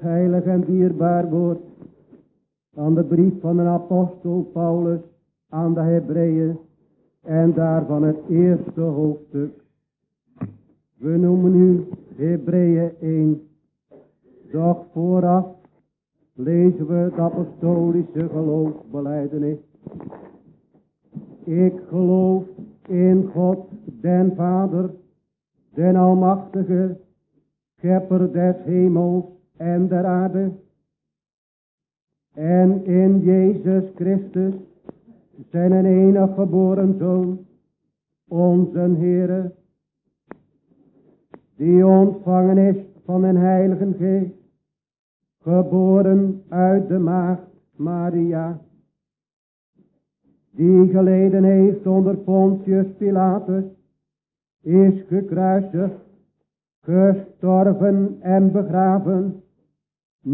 heilig en dierbaar woord van de brief van de apostel Paulus aan de Hebreeën en daarvan het eerste hoofdstuk. We noemen nu Hebreeën 1. Doch vooraf lezen we het apostolische geloofsbeleidenis. Ik geloof in God, den Vader, den Almachtige, schepper des hemels en der aarde. En in Jezus Christus, zijn enig geboren Zoon, onze Heere, die ontvangen is van een Heilige Geest, geboren uit de maagd Maria, die geleden heeft onder Pontius Pilatus, is gekruisigd, gestorven en begraven,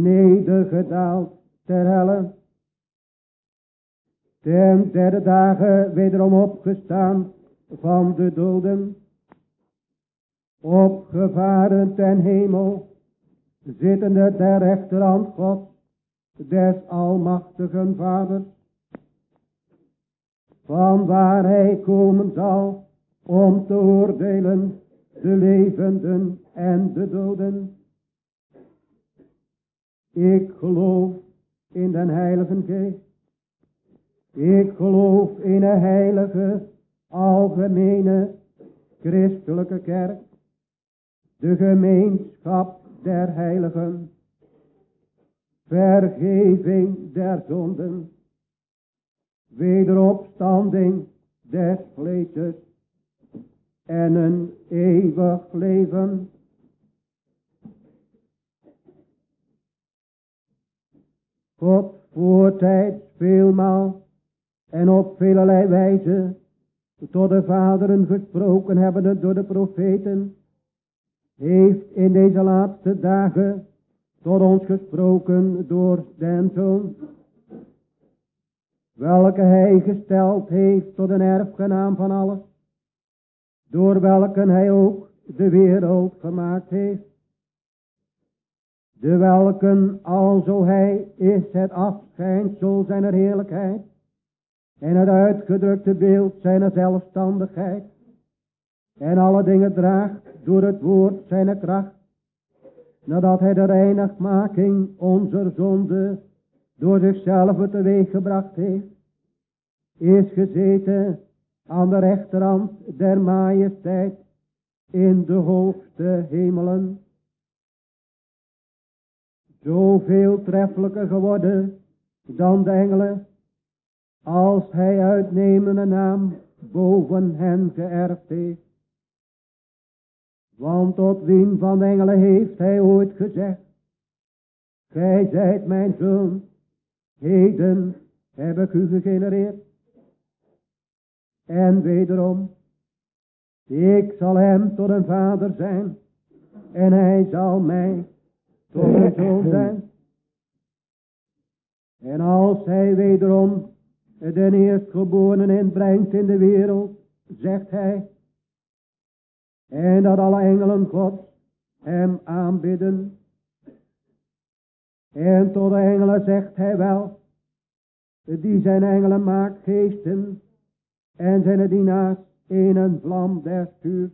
nedergedaald ter helle. Ten derde dagen wederom opgestaan van de doden, opgevaren ten hemel, zittende ter rechterhand God, des almachtigen Vaders, van waar hij komen zal om te oordelen de levenden en de doden. Ik geloof in den Heilige Geest. Ik geloof in een heilige, algemene, christelijke kerk. De gemeenschap der heiligen. Vergeving der zonden. Wederopstanding des vleeses. En een eeuwig leven. God voortijds veelmaal en op velelei wijze tot de vaderen gesproken hebben door de profeten, heeft in deze laatste dagen tot ons gesproken door den Zoon, welke hij gesteld heeft tot een erfgenaam van alles, door welke hij ook de wereld gemaakt heeft de welken alzo hij is het afschijnsel zijner heerlijkheid. En het uitgedrukte beeld zijner zelfstandigheid. En alle dingen draagt door het woord zijner kracht, nadat hij de reinigmaking onze zonde door zichzelf teweeg gebracht heeft, is gezeten aan de rechterhand der majesteit in de hoogste hemelen zoveel treffelijker geworden dan de engelen, als hij uitnemende naam boven hen geërfd heeft. Want tot wien van de engelen heeft hij ooit gezegd, Gij zijt mijn zoon, heden heb ik u gegenereerd. En wederom, ik zal hem tot een vader zijn, en hij zal mij een zoon zijn. En als hij wederom de eerstgeborene inbrengt in de wereld, zegt hij, en dat alle engelen God hem aanbidden. En tot de engelen zegt hij wel, die zijn engelen maakt geesten en zijn dienaars in een vlam der vuur.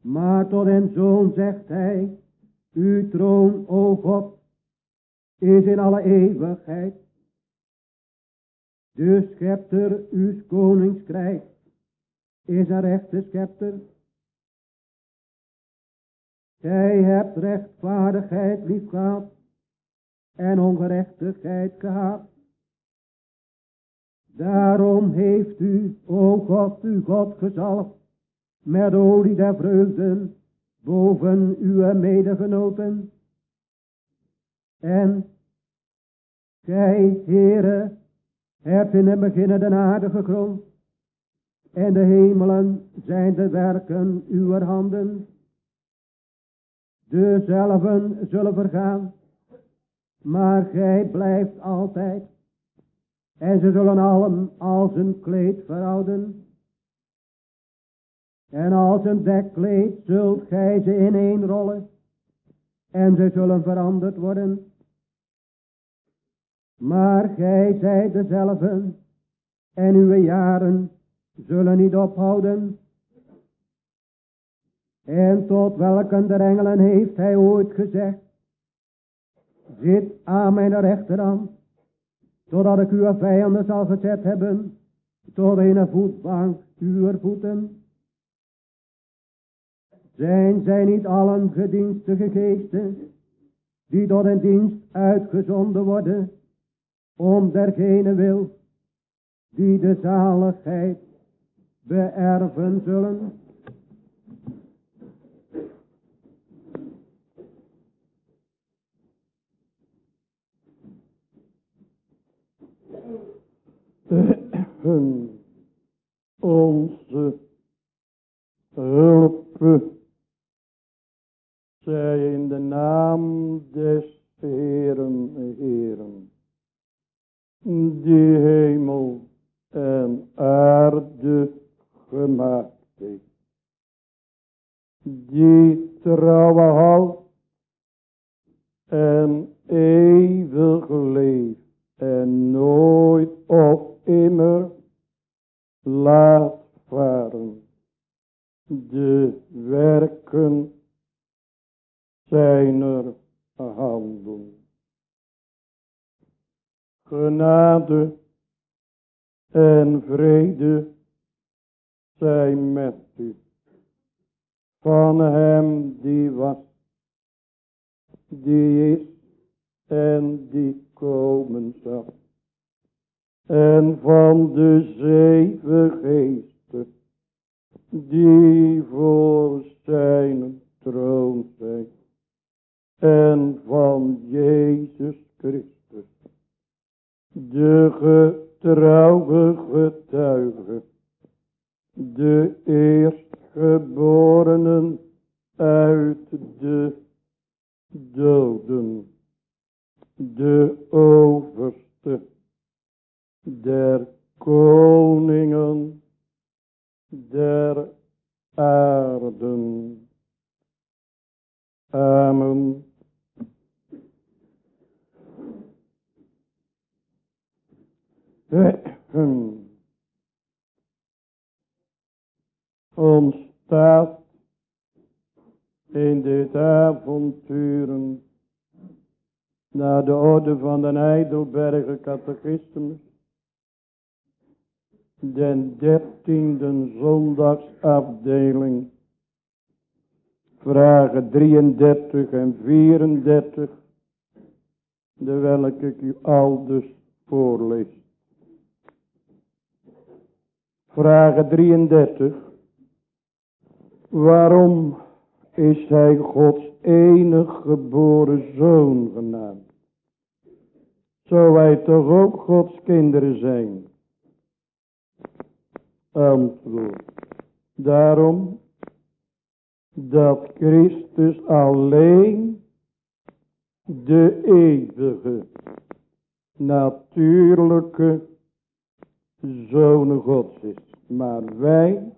Maar tot een zoon zegt hij, uw troon, o God, is in alle eeuwigheid. De schepter, uw koningskrijk, is een rechte schepter. Gij hebt rechtvaardigheid lief gehad en ongerechtigheid gehad. Daarom heeft u, o God, uw God gezalfd met olie der vreugden boven uw medegenoten. En gij, Heere, hebt in het begin de aarde gegrond. En de hemelen zijn de werken uw handen. Dezelfden zullen vergaan, maar gij blijft altijd. En ze zullen allen als een kleed verouden. En als een dekkleed zult gij ze ineenrollen. en ze zullen veranderd worden. Maar gij zijt dezelfde en uw jaren zullen niet ophouden. En tot welke der engelen heeft hij ooit gezegd, zit aan mijn rechterhand, totdat ik uw vijanden zal gezet hebben, tot een voetbank uw voeten. Zijn zij niet allen gedienstige geesten, die door een dienst uitgezonden worden, om dergene wil, die de zaligheid beërven zullen? onze hulp zij in de naam des Heeren, Heeren, die hemel en aarde gemaakt heeft, die trouwe houdt en eeuwig leeft en nooit of immer laat varen. De werken zijner handen. Genade en vrede zijn met u. Van hem die was, die is en die komen zal en van de zeven geesten die voor zijn troon zijn en van Jezus Christus de getrouwe getuige de eerstgeborenen uit de doden de overste der koningen der aarden. Amen. Ons staat in dit avonturen naar de orde van de Heidelberger catechismus den dertiende zondagsafdeling, vragen 33 en 34, de welke ik u aldus voorlees. Vragen 33. Waarom is hij Gods enig geboren zoon genaamd? Zou wij toch ook Gods kinderen zijn? antwoord. Daarom dat Christus alleen de eeuwige, natuurlijke Zoon Gods is. Maar wij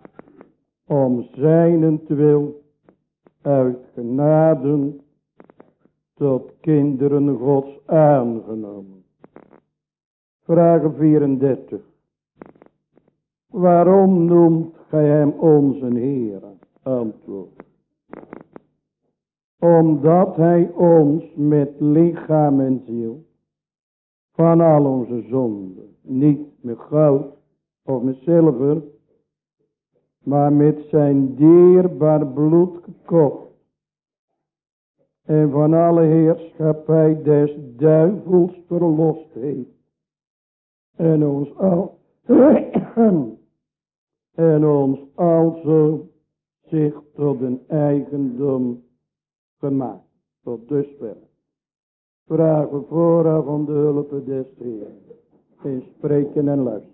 om zijnentwil uit genade tot kinderen Gods aangenomen. Vraag 34. Waarom noemt gij hem onze Heer? Antwoord. Omdat hij ons met lichaam en ziel van al onze zonden, niet met goud of met zilver, maar met zijn dierbaar bloed gekocht en van alle heerschappij des duivels verlost heeft en ons al en ons also zich tot een eigendom gemaakt. Tot dusver. Vragen vooraf om de hulp des Heeren. In spreken en luisteren.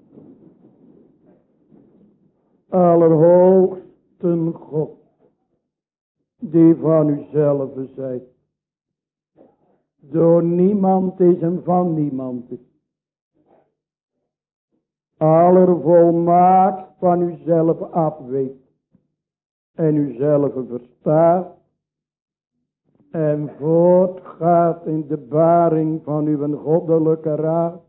Allerhoogste God, die van uzelf zijt. Door niemand is en van niemand is allervolmaakt van uzelf afweet en uzelf verstaat en voortgaat in de baring van uw goddelijke raad,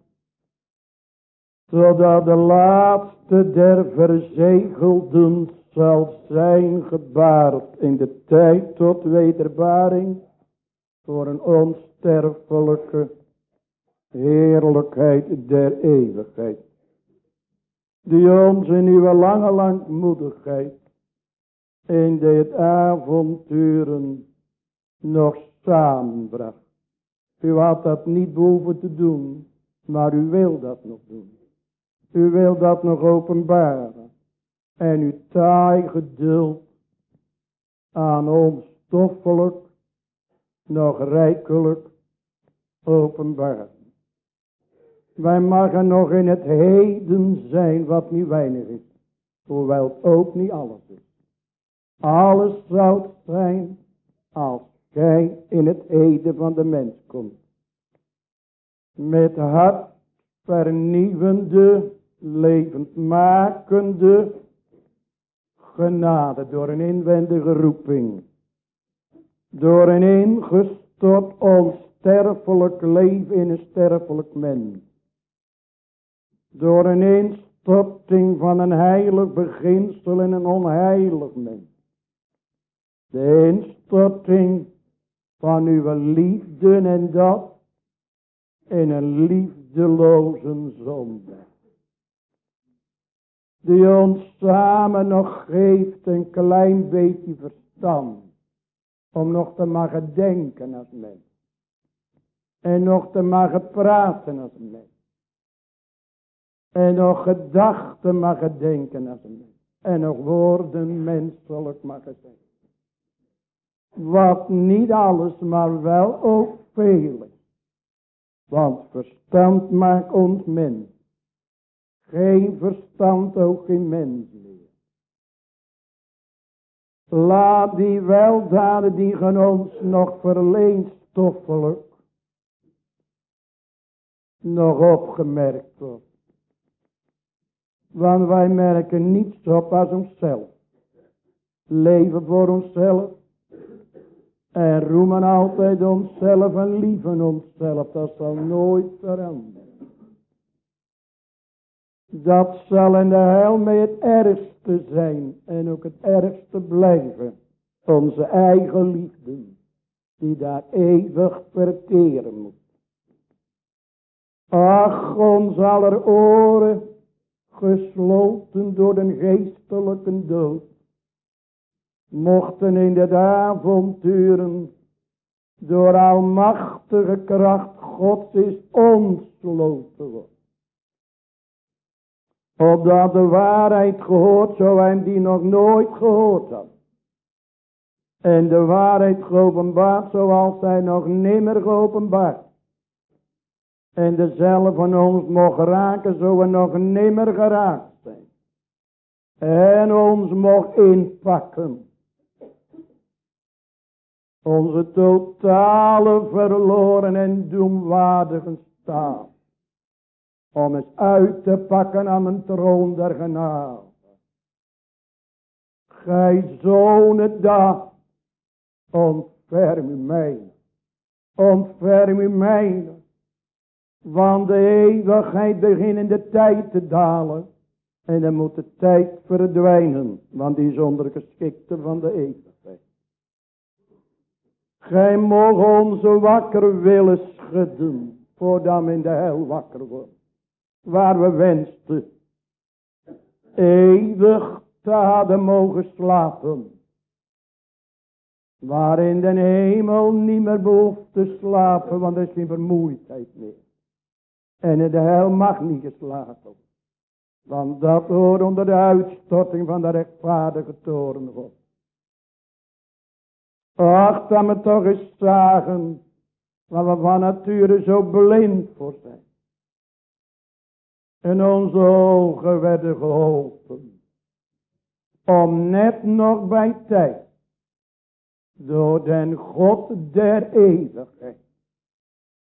zodat de laatste der verzegelden zal zijn gebaard in de tijd tot wederbaring voor een onsterfelijke heerlijkheid der eeuwigheid. Die ons in uw lange langmoedigheid in dit avonturen nog samenbracht. U had dat niet behoeven te doen, maar u wil dat nog doen. U wil dat nog openbaren. En uw taai geduld aan ons stoffelijk nog rijkelijk openbaren. Wij mogen nog in het heden zijn wat niet weinig is. Hoewel het ook niet alles is. Alles zou zijn als gij in het heden van de mens komt. Met hart vernieuwende, levendmakende genade door een inwendige roeping. Door een ingestort onsterfelijk leven in een sterfelijk mens. Door een instorting van een heilig beginsel in een onheilig mens. De instorting van uw liefde en dat in een liefdeloze zonde. Die ons samen nog geeft een klein beetje verstand. Om nog te mogen denken als mens. En nog te mogen praten als mens. En nog gedachten mogen denken als mens. En nog woorden menselijk mogen zijn. Wat niet alles, maar wel ook veel Want verstand maakt ons mens. Geen verstand ook geen mens meer. Laat die weldaden die ons nog verleend stoffelijk. Nog opgemerkt wordt. Want wij merken niets op als onszelf. Leven voor onszelf. En roemen altijd onszelf en lieven onszelf. Dat zal nooit veranderen. Dat zal in de hel mee het ergste zijn. En ook het ergste blijven. Onze eigen liefde. Die daar eeuwig verteren moet. Ach, ons aller oren. Gesloten door de geestelijke dood mochten in de avonturen door almachtige kracht Gods is ontsloten worden. Opdat de waarheid gehoord zou en die nog nooit gehoord had. En de waarheid geopenbaard zoals zij nog nimmer geopenbaard. En dezelfde van ons mocht raken zo we nog nimmer geraakt zijn. En ons mocht inpakken onze totale verloren en doemwaardige staat. Om eens uit te pakken aan een troon der genade. Gij zonen dag. Ontferm u mij. Ontferm u mij. Want de eeuwigheid begint in de tijd te dalen. En dan moet de tijd verdwijnen. Want die is ondergeschikte van de eeuwigheid. Gij mogen ons wakker willen schudden. Voordat we in de hel wakker worden. Waar we wensten. Eeuwig te mogen slapen. Waar in de hemel niet meer behoeft te slapen. Want er is geen vermoeidheid meer. En in de hel mag niet geslapen. Want dat hoort onder de uitstorting van de rechtvaardige toren God. Ach, dat we toch eens zagen waar we van nature zo blind voor zijn. En onze ogen werden geholpen. Om net nog bij tijd. Door den God der eeuwigheid.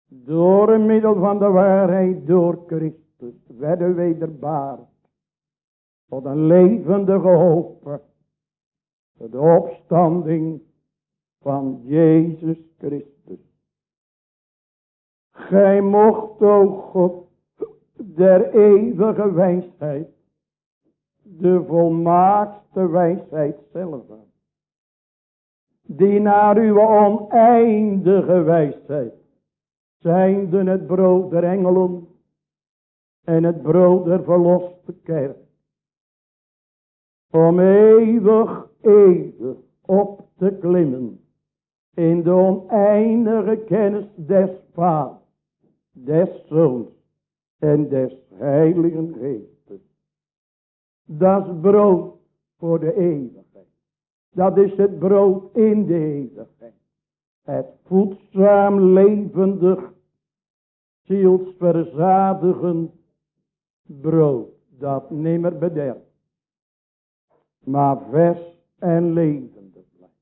Door een middel van de waarheid door Christus. Werden wederbaard. Tot een levendige hoop. De opstanding van Jezus Christus. Gij mocht, o God, der eeuwige wijsheid, de volmaakste wijsheid zelf. Die naar uw oneindige wijsheid, zijnde het brood der engelen en het brood der verloste kerk, om eeuwig, eeuwig op te klimmen in de oneindige kennis des Vaders, des Zoons en des Heiligen Geestes. Dat is brood voor de eeuwigheid. Dat is het brood in de eeuwigheid. Het voedzaam levendig, zielsverzadigend brood. Dat nimmer bederft. Maar vers en levendig blijft.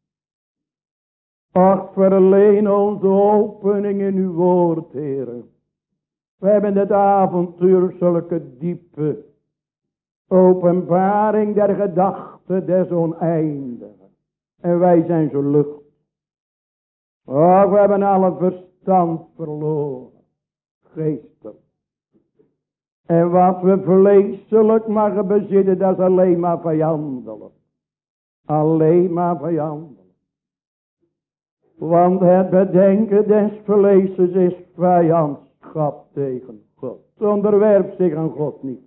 Ach, verleen ons opening in uw woord, heren. We hebben het avontuur zulke diepe openbaring der gedachten des oneindigen. En wij zijn zo lucht. Oh, we hebben alle verstand verloren. Geestelijk. En wat we vleeselijk mogen bezitten, dat is alleen maar vijandelijk. Alleen maar vijandelijk. Want het bedenken des vleeses is vijandschap tegen God. Onderwerp zich aan God niet.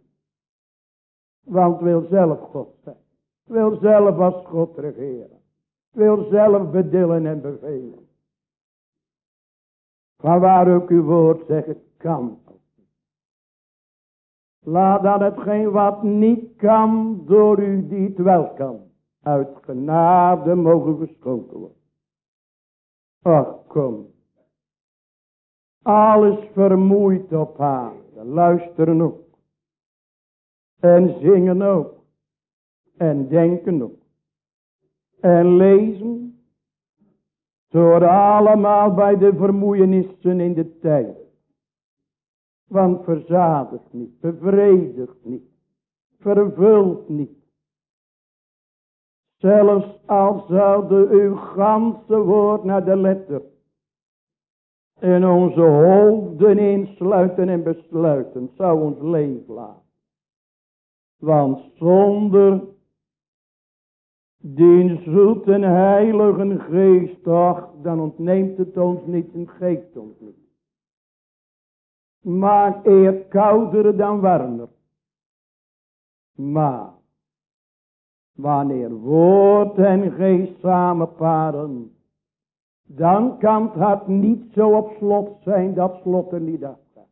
Want wil zelf God zijn. Wil zelf als God regeren wil zelf bedillen en bevelen. Van waar ook uw woord zegt, kan. Laat dan hetgeen wat niet kan, door u die het wel kan, uit genade mogen geschonken worden. Ach, kom. Alles vermoeid op aarde, luisteren ook. En zingen ook. En denken ook en lezen. Door allemaal bij de vermoeienissen in de tijd. Want verzadigt niet, bevredigt niet, vervult niet. Zelfs al zouden uw ganse woord naar de letter in onze hoofden insluiten en besluiten, zou ons leven laten. Want zonder die zoete heilige geest, dan ontneemt het ons niet en geeft ons niet. Maakt eer kouder dan warmer. Maar, wanneer woord en geest samenparen, dan kan het niet zo op slot zijn dat slot er niet afgaat.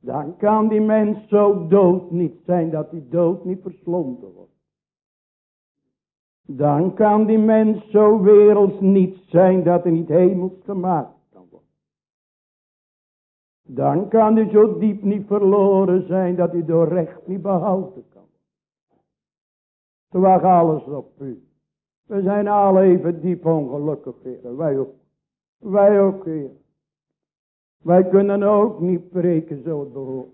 Dan kan die mens zo dood niet zijn dat die dood niet verslonden wordt. Dan kan die mens zo werelds niet zijn dat hij niet hemels gemaakt kan worden. Dan kan hij zo diep niet verloren zijn dat hij door recht niet behouden kan worden. wacht alles op u. We zijn al even diep ongelukkig, heren. Wij ook. Wij ook, heer. Wij kunnen ook niet preken zo het behoort.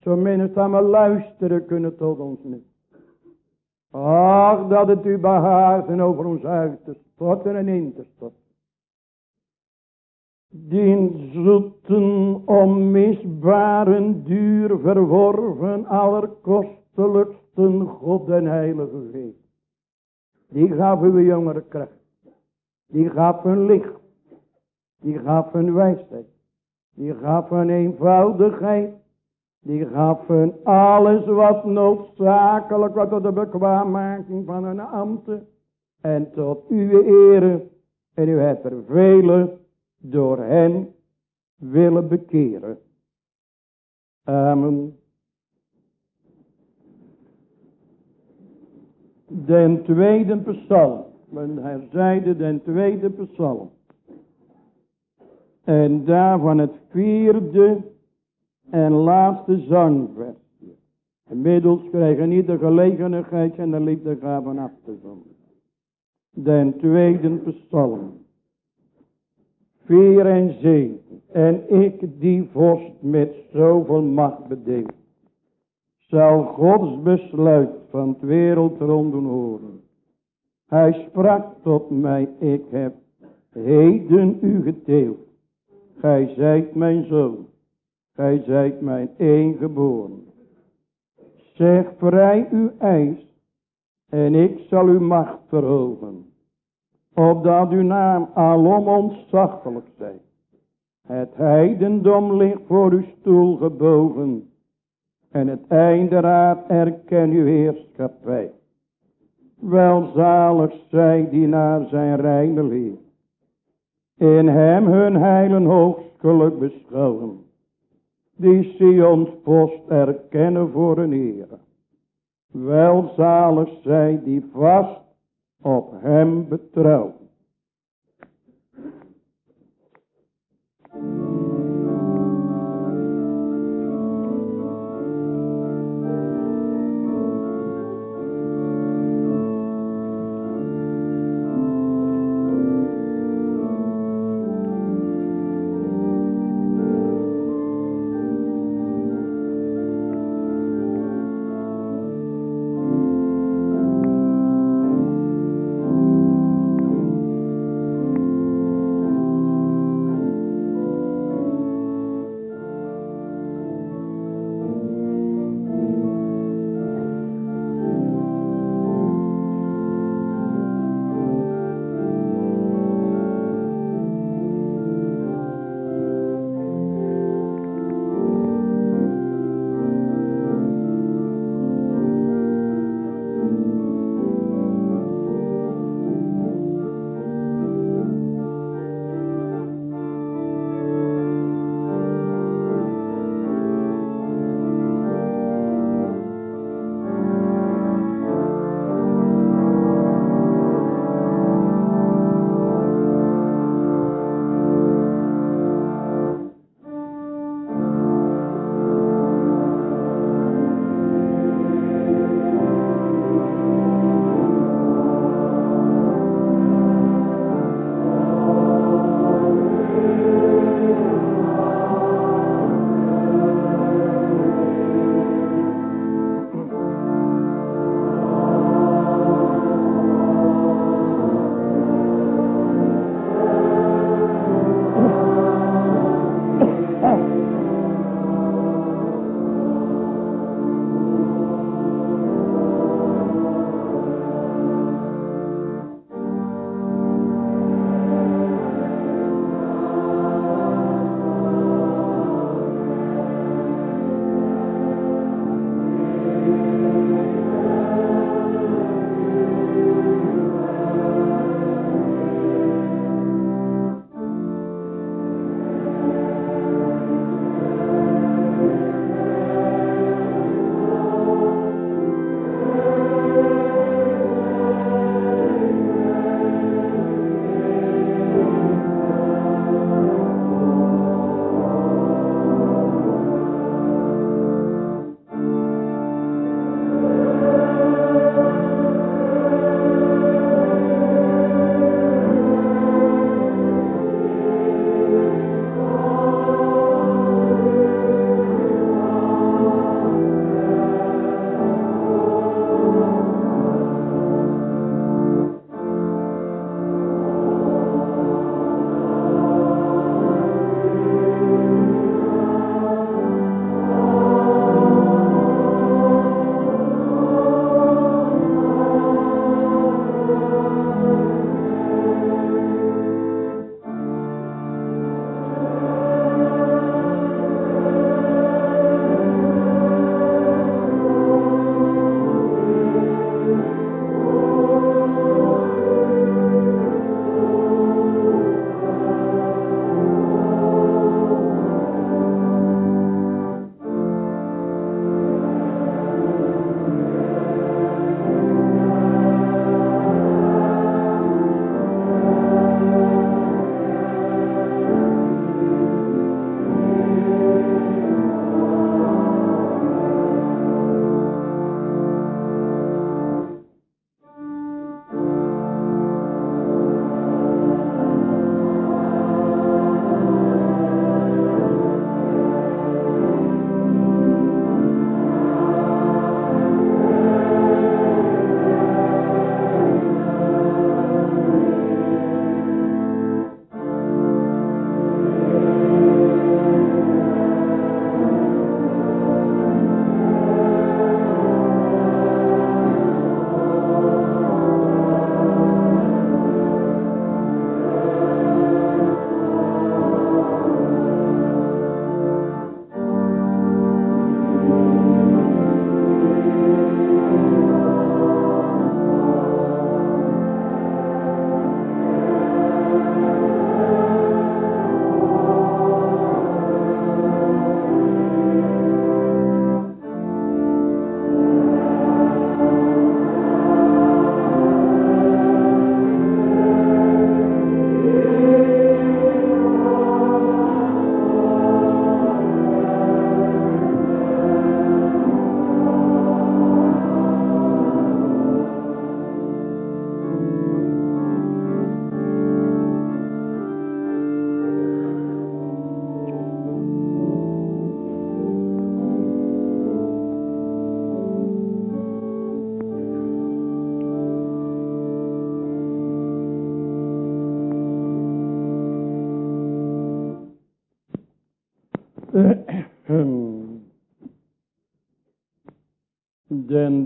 Zo minstens aan we luisteren kunnen tot ons niet. Ach, dat het u behaagt over ons uit te storten en in te storten. Die zoeten, onmisbaren, duur verworven, allerkostelijksten God en Heilige Geest. Die gaf uw jongere kracht. Die gaf hun licht. Die gaf hun wijsheid. Die gaf hun eenvoudigheid. Die gaven alles wat noodzakelijk was tot de bekwaammaking van hun ambten. En tot uw ere. En u hebt er vele door hen willen bekeren. Amen. Den tweede psalm. Men herzeide den tweede psalm. En daarvan het vierde en laatste zangversje. Inmiddels krijgen ieder gelegenheid en de liefdegaven af te zonder. Den tweede psalm. Vier en zeven. En ik die vorst met zoveel macht bedeeld. Zal Gods besluit van het wereld ronden horen. Hij sprak tot mij, ik heb heden u gedeeld. Gij zijt mijn zoon, gij zijt mijn eengeboren. Zeg vrij uw eis, en ik zal uw macht verhogen. Opdat uw naam alom ontzaglijk zij. Het heidendom ligt voor uw stoel gebogen. En het einderaad erken uw heerschappij. Welzalig zij die naar zijn reine leer. In hem hun heilen hoogstgeluk beschouwen. Die Sions post erkennen voor een eer. Welzalig zij die vast op hem betrouwen.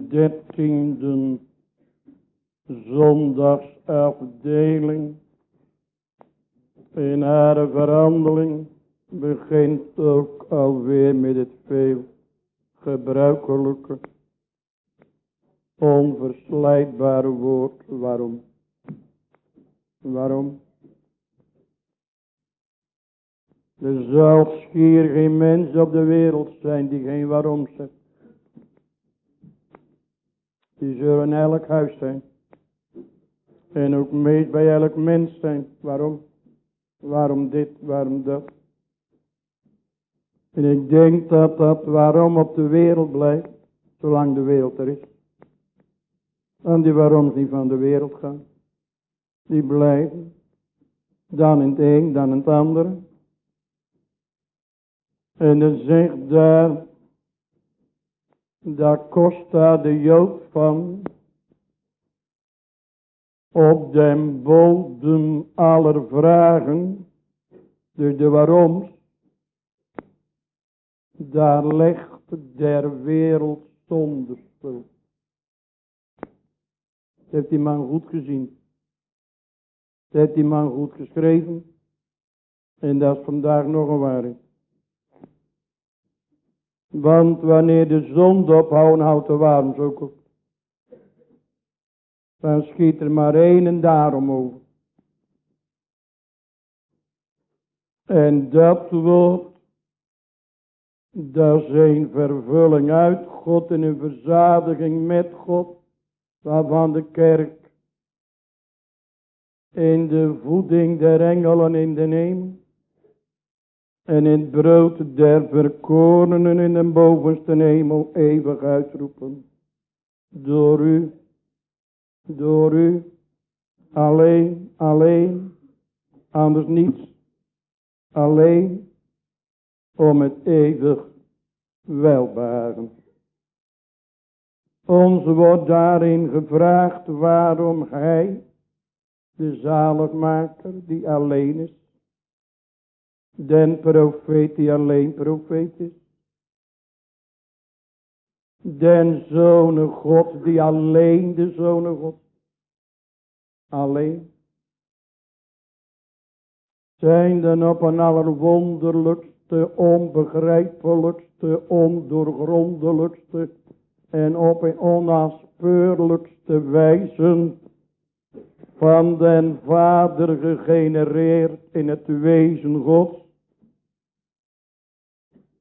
Dertiende zondagsafdeling in haar verhandeling begint ook alweer met het veel gebruikelijke, onverslijtbare woord. Waarom? Waarom? Er zal schier geen mens op de wereld zijn die geen waarom zegt. Die zullen elk huis zijn. En ook meest bij elk mens zijn. Waarom? Waarom dit, waarom dat? En ik denk dat dat waarom op de wereld blijft, zolang de wereld er is. En die waarom niet van de wereld gaan. Die blijven. Dan in het een, dan in het andere. En dan zegt daar, daar kost de Jood van, op den bodem aller vragen, dus de waaroms, daar legt der wereld zonder schuld. Heeft die man goed gezien. Heeft die man goed geschreven. En dat is vandaag nog een waarheid. Want wanneer de zon ophouden, houdt de warm ook op. Dan schiet er maar één en daarom over. En dat wordt, dat is een vervulling uit God en een verzadiging met God, waarvan de kerk in de voeding der engelen in de neem en in het brood der verkorenen in de bovenste hemel eeuwig uitroepen. Door u, door u, alleen, alleen, anders niets, alleen om het eeuwig welbaren. Ons wordt daarin gevraagd waarom hij, de zaligmaker die alleen is, Den profeet die alleen profeet is. Den Zoon God die alleen de Zoon God. Alleen. Zijn dan op een allerwonderlijkste, onbegrijpelijkste, ondoorgrondelijkste en op een onnaspeurlijkste wijze van den Vader gegenereerd in het wezen Gods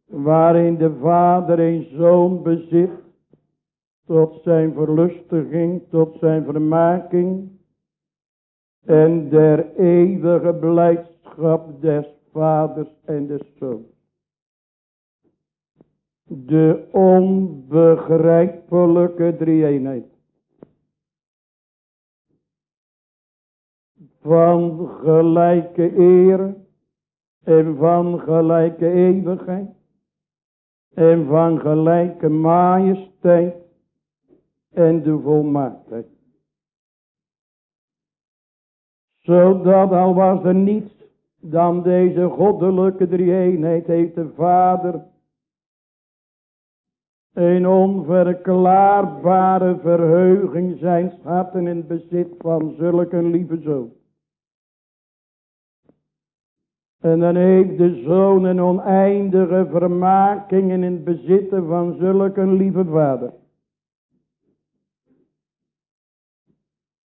waarin de vader een zoon bezit, tot zijn verlustiging, tot zijn vermaking, en der eeuwige blijdschap des vaders en des zoons. De onbegrijpelijke drie-eenheid. Van gelijke eer en van gelijke eeuwigheid en van gelijke majesteit en de volmaaktheid. Zodat al was er niets dan deze goddelijke drie-eenheid heeft de Vader een onverklaarbare verheuging zijn harten in bezit van zulke lieve zoon. En dan heeft de zoon een oneindige vermaking in het bezitten van zulke lieve vader.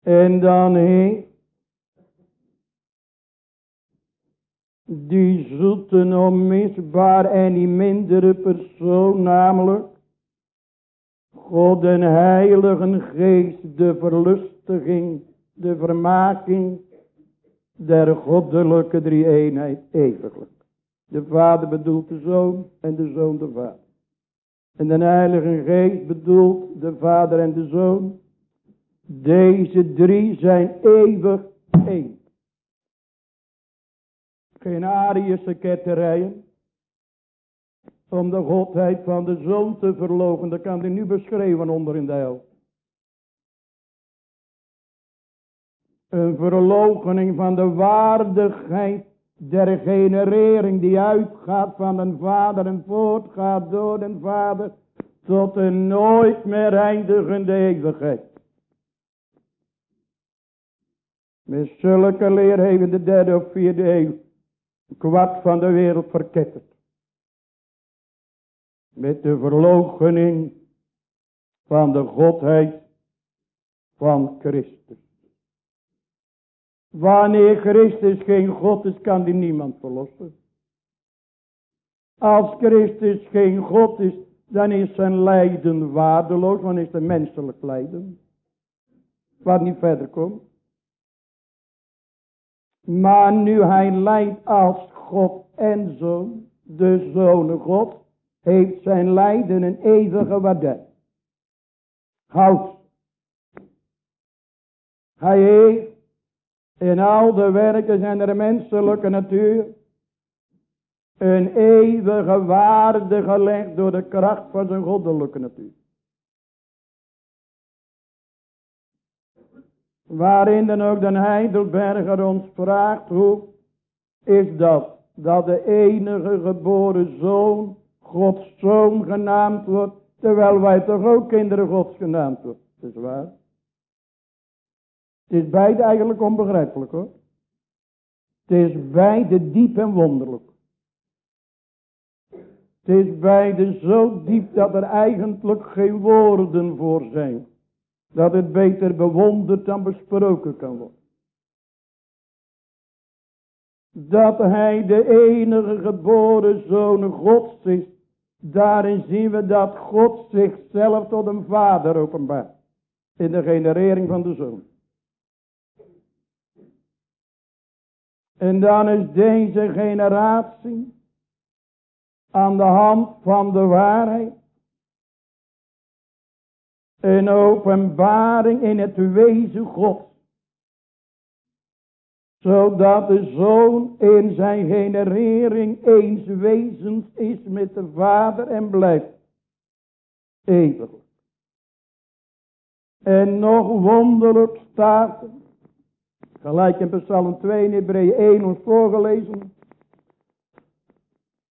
En dan heeft die zoete onmisbaar en die mindere persoon, namelijk God en Heilige Geest, de verlustiging, de vermaking der goddelijke drie eenheid eeuwiglijk. De vader bedoelt de zoon en de zoon de vader. En de heilige geest bedoelt de vader en de zoon. Deze drie zijn eeuwig één. Geen Ariëse ketterijen. Om de godheid van de zoon te verlogen. Dat kan hij nu beschreven onder in de hel. Een verloochening van de waardigheid der generering die uitgaat van een vader en voortgaat door een vader tot een nooit meer eindigende eeuwigheid. Met zulke leer heeft de derde of vierde eeuw kwart van de wereld verketterd. Met de verloochening van de godheid van Christus. Wanneer Christus geen God is, kan die niemand verlossen. Als Christus geen God is, dan is zijn lijden waardeloos, dan is het menselijk lijden. Wat niet verder komt. Maar nu hij lijdt als God en Zoon, de Zoon God, heeft zijn lijden een eeuwige waarde. Houd. Hij heeft in al de werken zijn er menselijke natuur een eeuwige waarde gelegd door de kracht van zijn goddelijke natuur. Waarin dan ook de Heidelberger ons vraagt hoe is dat? Dat de enige geboren zoon Gods zoon genaamd wordt. Terwijl wij toch ook kinderen Gods genaamd worden. Is waar. Het is beide eigenlijk onbegrijpelijk hoor. Het is beide diep en wonderlijk. Het is beide zo diep dat er eigenlijk geen woorden voor zijn. Dat het beter bewonderd dan besproken kan worden. Dat hij de enige geboren zoon Gods is. Daarin zien we dat God zichzelf tot een vader openbaart. In de generering van de zoon. En dan is deze generatie aan de hand van de waarheid. Een openbaring in het wezen God. Zodat de zoon in zijn generering eens wezens is met de vader en blijft eeuwig. En nog wonderlijk staat Gelijk in Psalm 2 in Hebreeën 1 ons voorgelezen.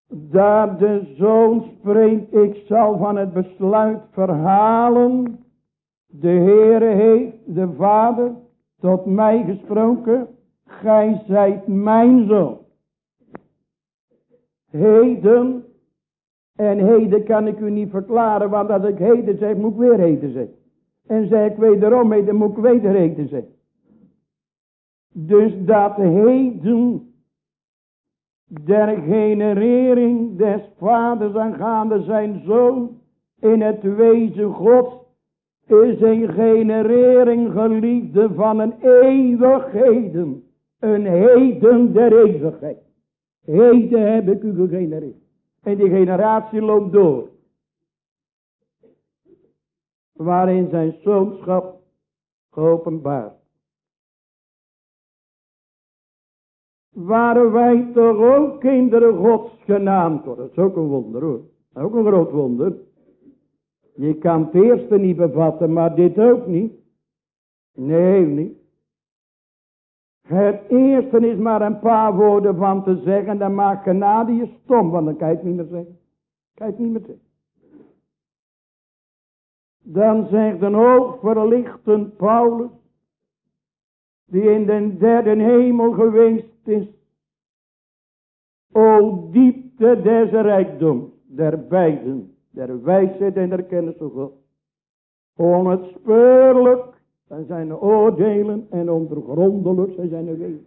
Daar de zoon spreekt, ik zal van het besluit verhalen. De Heere heeft, de Vader, tot mij gesproken. Gij zijt mijn zoon. Heden, en heden kan ik u niet verklaren, want als ik heden zeg, moet ik weer heden zeggen. En zeg ik wederom heden, moet ik weder heden zeggen. Dus dat heden der generering des vaders aangaande zijn zoon in het wezen God is een generering geliefde van een eeuwigheden. Een heden der eeuwigheid. Heden heb ik u gegenereerd. En die generatie loopt door. Waarin zijn zoonschap geopenbaard. Waren wij toch ook kinderen gods genaamd worden. Dat is ook een wonder hoor. Ook een groot wonder. Je kan het eerste niet bevatten, maar dit ook niet. Nee, niet. Het eerste is maar een paar woorden van te zeggen, dan maakt genade je stom, want dan kan je het niet meer zeggen. Dan zegt een hoogverlichten Paulus, die in de derde hemel geweest is. O diepte des rijkdom, der beiden, der wijsheid en der kennis van God. Onherspeurlijk zijn zijn oordelen en ondergrondelijk zijn zijn wegen.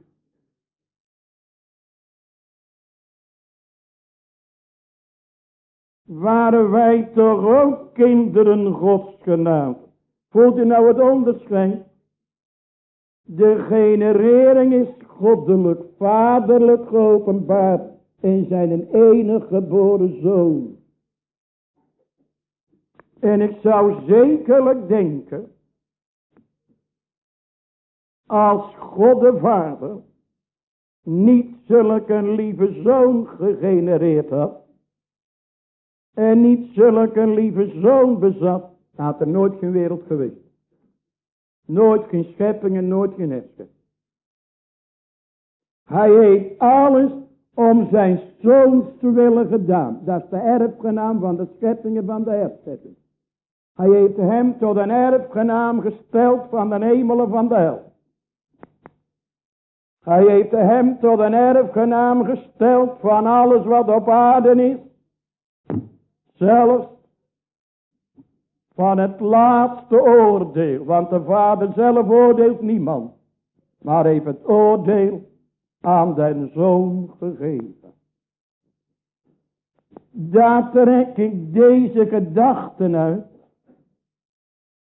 Waren wij toch ook kinderen gods genaamd? Voelt u nou het onderscheid? De generering is goddelijk, vaderlijk geopenbaard in zijn enige geboren zoon. En ik zou zekerlijk denken, als God de Vader niet zulk een lieve zoon gegenereerd had, en niet zulk een lieve zoon bezat, had er nooit geen wereld geweest. Nooit geen schepping en nooit geen herschepping. Hij heeft alles om zijn zoons te willen gedaan. Dat is de erfgenaam van de scheppingen van de herfzetting. Hij heeft hem tot een erfgenaam gesteld van de hemelen van de hel. Hij heeft hem tot een erfgenaam gesteld van alles wat op aarde is. Zelfs van het laatste oordeel. Want de vader zelf oordeelt niemand. Maar heeft het oordeel aan den zoon gegeven. Daar trek ik deze gedachten uit.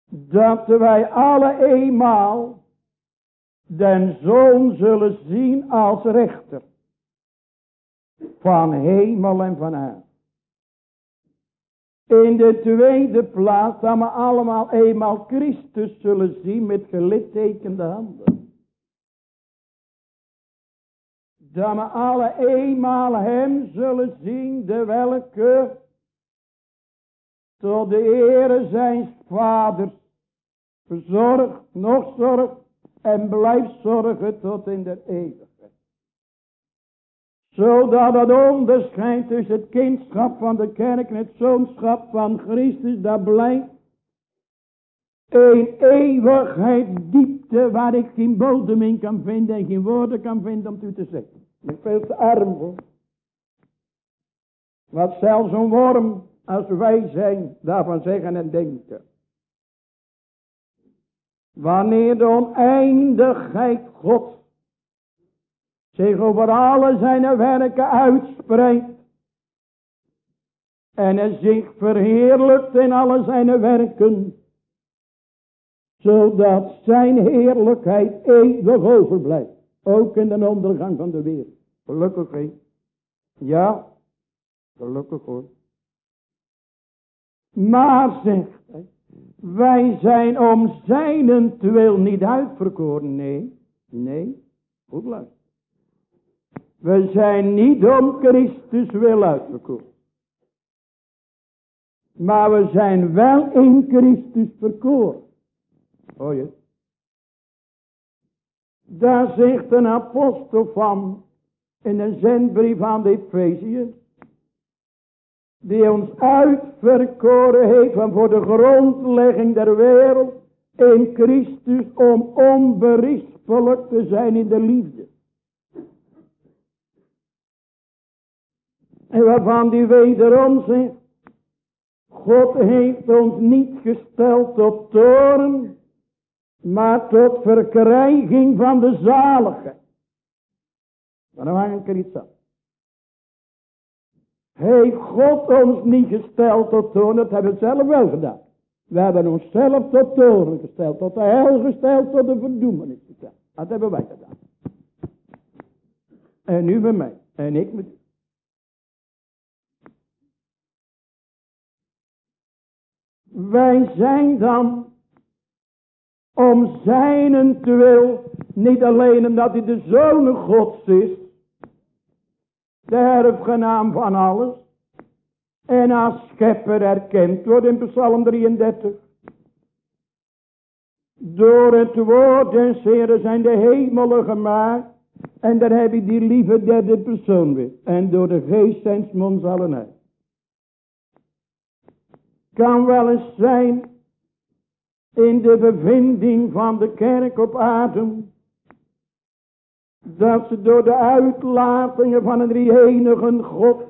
Dat wij alle eenmaal den zoon zullen zien als rechter. Van hemel en van aarde. In de tweede plaats dat we allemaal eenmaal Christus zullen zien met gelittekende handen. Dat we alle eenmaal hem zullen zien, de welke tot de ere zijn vaders verzorgt, nog zorgt en blijft zorgen tot in de eeuwigheid. Zodat het onderscheid tussen het kindschap van de kerk en het zoonschap van Christus, dat blijft een eeuwigheid diepte waar ik geen bodem in kan vinden en geen woorden kan vinden om u te zeggen. Ik ben veel te arm. Wat zelfs een worm als wij zijn daarvan zeggen en denken. Wanneer de oneindigheid God zich over alle zijn werken uitspreidt. En hij zich verheerlijkt in alle zijn werken. Zodat zijn heerlijkheid eeuwig overblijft. Ook in de ondergang van de wereld. Gelukkig he. Ja, gelukkig hoor. Maar zegt hij, wij zijn om zijnentwil niet uitverkoren. Nee, nee, goed luisteren. We zijn niet om Christus wil uitverkoren. Maar we zijn wel in Christus verkoren. Hoor je? Daar zegt een apostel van in een zendbrief aan de Efeziërs. Die ons uitverkoren heeft van voor de grondlegging der wereld in Christus om onberispelijk te zijn in de liefde. En waarvan die wederom zegt. God heeft ons niet gesteld tot toren. Maar tot verkrijging van de. Maar dan hang ik er iets aan. Heeft God ons niet gesteld tot toren. Dat hebben we zelf wel gedaan. We hebben onszelf tot toren gesteld. Tot de hel gesteld. Tot de verdoemenis gesteld. Dat hebben wij gedaan. En nu bij mij. En ik met u. Wij zijn dan om zijnentwil, niet alleen omdat hij de zoon gods is, de erfgenaam van alles, en als schepper erkend wordt in Psalm 33. Door het woord des Heren zijn de hemelen gemaakt. En daar heb je die lieve derde persoon weer. En door de geest zijn mond allen. Kan wel eens zijn in de bevinding van de kerk op aarde. Dat ze door de uitlatingen van een drieënige God.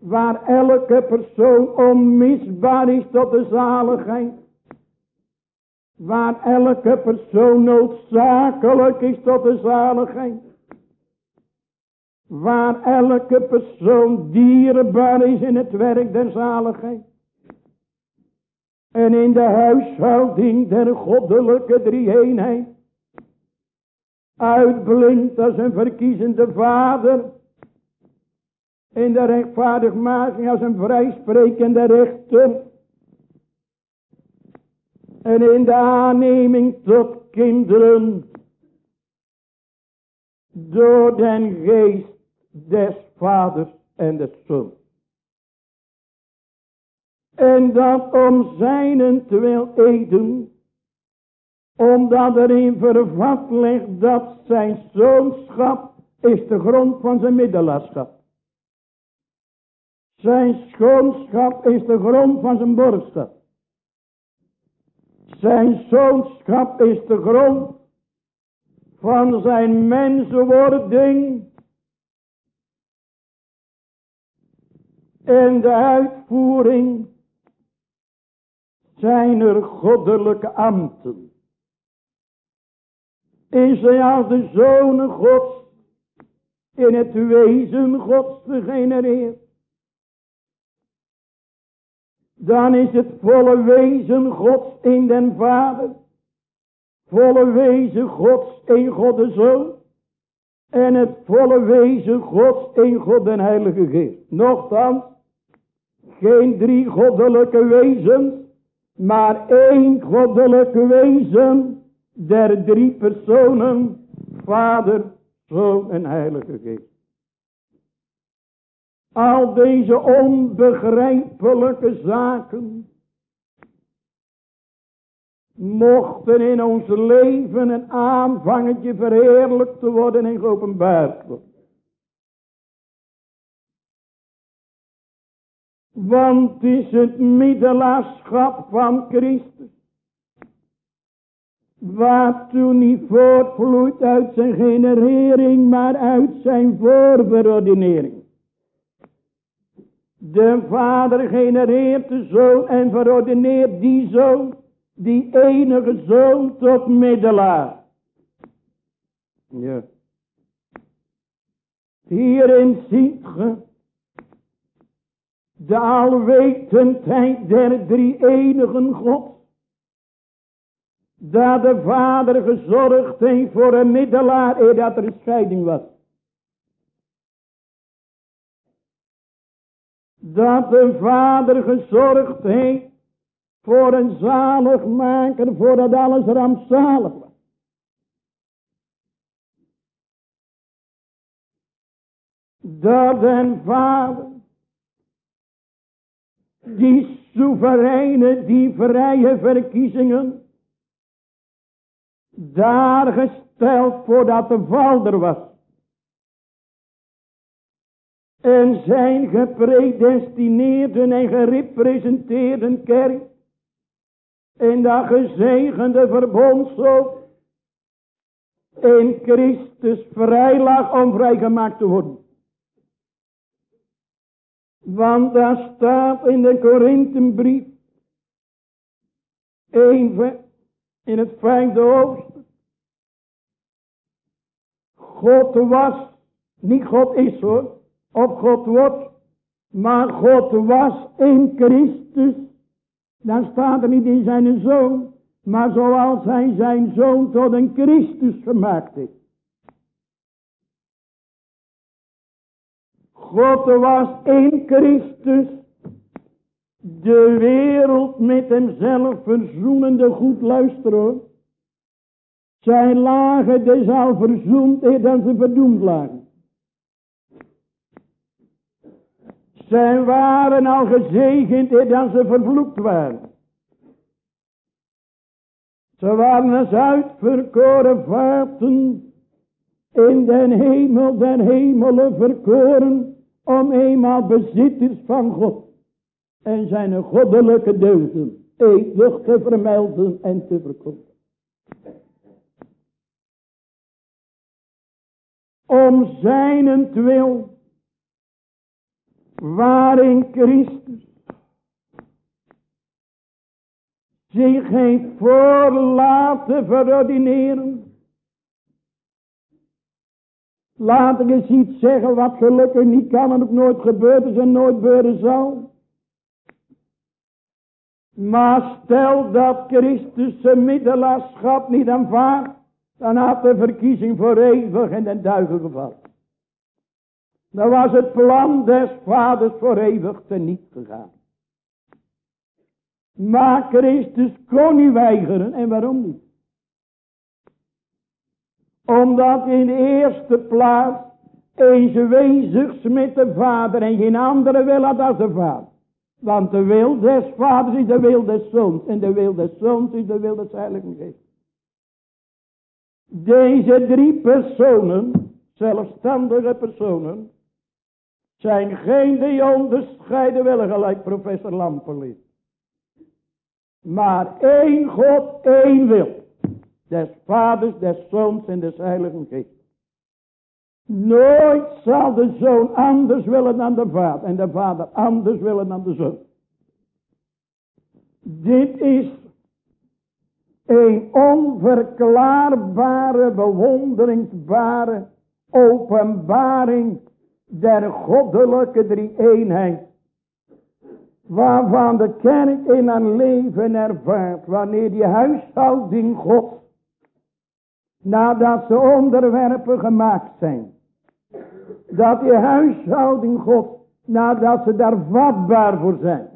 Waar elke persoon onmisbaar is tot de zaligheid. Waar elke persoon noodzakelijk is tot de zaligheid. Waar elke persoon dierbaar is in het werk der zaligheid. En in de huishouding der goddelijke drieënheid. Uitblinkt als een verkiezende vader. In de rechtvaardigmaking als een vrijsprekende rechter. En in de aanneming tot kinderen. Door den geest des vaders en des zoons. En dat om zijnentwil eten. Omdat erin vervat ligt dat zijn zoonschap is de grond van zijn middelaarschap. Zijn schoonschap is de grond van zijn borgschap. Zijn zoonschap is de grond van zijn mensenwording. En de uitvoering zijn er goddelijke ambten. Is hij als de zonen gods in het wezen gods gegenereerd. Dan is het volle wezen gods in den vader. Volle wezen gods in God de zoon. En het volle wezen gods in God den heilige geest. Nochtans, geen drie goddelijke wezens, maar één goddelijke wezen der drie personen, Vader, Zoon en Heilige Geest. Al deze onbegrijpelijke zaken mochten in ons leven een aanvangetje verheerlijkt te worden en geopenbaard worden. Want is het middelaarschap van Christus. Waartoe niet voortvloeit uit zijn generering, maar uit zijn voorverordinering. De vader genereert de zoon en verordineert die zoon, die enige zoon tot middelaar. Ja. Hierin ziet ge de alwetendheid der drie enigen God. Dat de vader gezorgd heeft voor een middelaar eer dat er scheiding was. Dat de vader gezorgd heeft voor een zaligmaker voordat alles rampzalig was. Dat een vader die soevereine, die vrije verkiezingen daar gesteld voordat de val er was. En zijn gepredestineerde en gerepresenteerde kerk in dat gezegende verbondsel in Christus vrijlag om vrijgemaakt te worden. Want daar staat in de Korintenbrief, even in het vijfde hoofdstuk. God was, niet God is hoor, of God wordt, maar God was in Christus. Dan staat er niet in zijn zoon, maar zoals hij zijn zoon tot een Christus gemaakt heeft. God was in Christus de wereld met hemzelf verzoenende goed luisteren. Zij lagen dus al verzoend eer dan ze verdoemd lagen. Zij waren al gezegend eer dan ze vervloekt waren. Ze waren als uitverkoren vaten in den hemel den hemelen verkoren om eenmaal bezitters van God en zijn goddelijke deugden eeuwig te vermelden en te verkondigen. Om zijn wil, waarin Christus zich heeft voor laten verordineren Laat ik eens iets zeggen wat gelukkig niet kan en ook nooit gebeurd is en nooit gebeuren zal. Maar stel dat Christus zijn middelaarschap niet aanvaardt, dan had de verkiezing voor eeuwig in den duivel gevallen. Dan was het plan des vaders voor eeuwig niet gegaan. Maar Christus kon niet weigeren en waarom niet? Omdat in de eerste plaats eens wezigs met de vader en geen andere wil had als de vader. Want de wil des vaders is de wil des zoons. En de wil des zoons is de wil des heilige geest. Deze drie personen zelfstandige personen zijn geen die onderscheiden willen gelijk professor Lamperlied. Maar één God, één wil. Des vaders, des zoons en des heiligen geest. Nooit zal de zoon anders willen dan de vader. En de vader anders willen dan de zoon. Dit is een onverklaarbare, bewonderingsbare openbaring der goddelijke drie-eenheid. Waarvan de kerk in haar leven ervaart, wanneer die huishouding God, nadat ze onderwerpen gemaakt zijn, dat die huishouding God, nadat ze daar vatbaar voor zijn,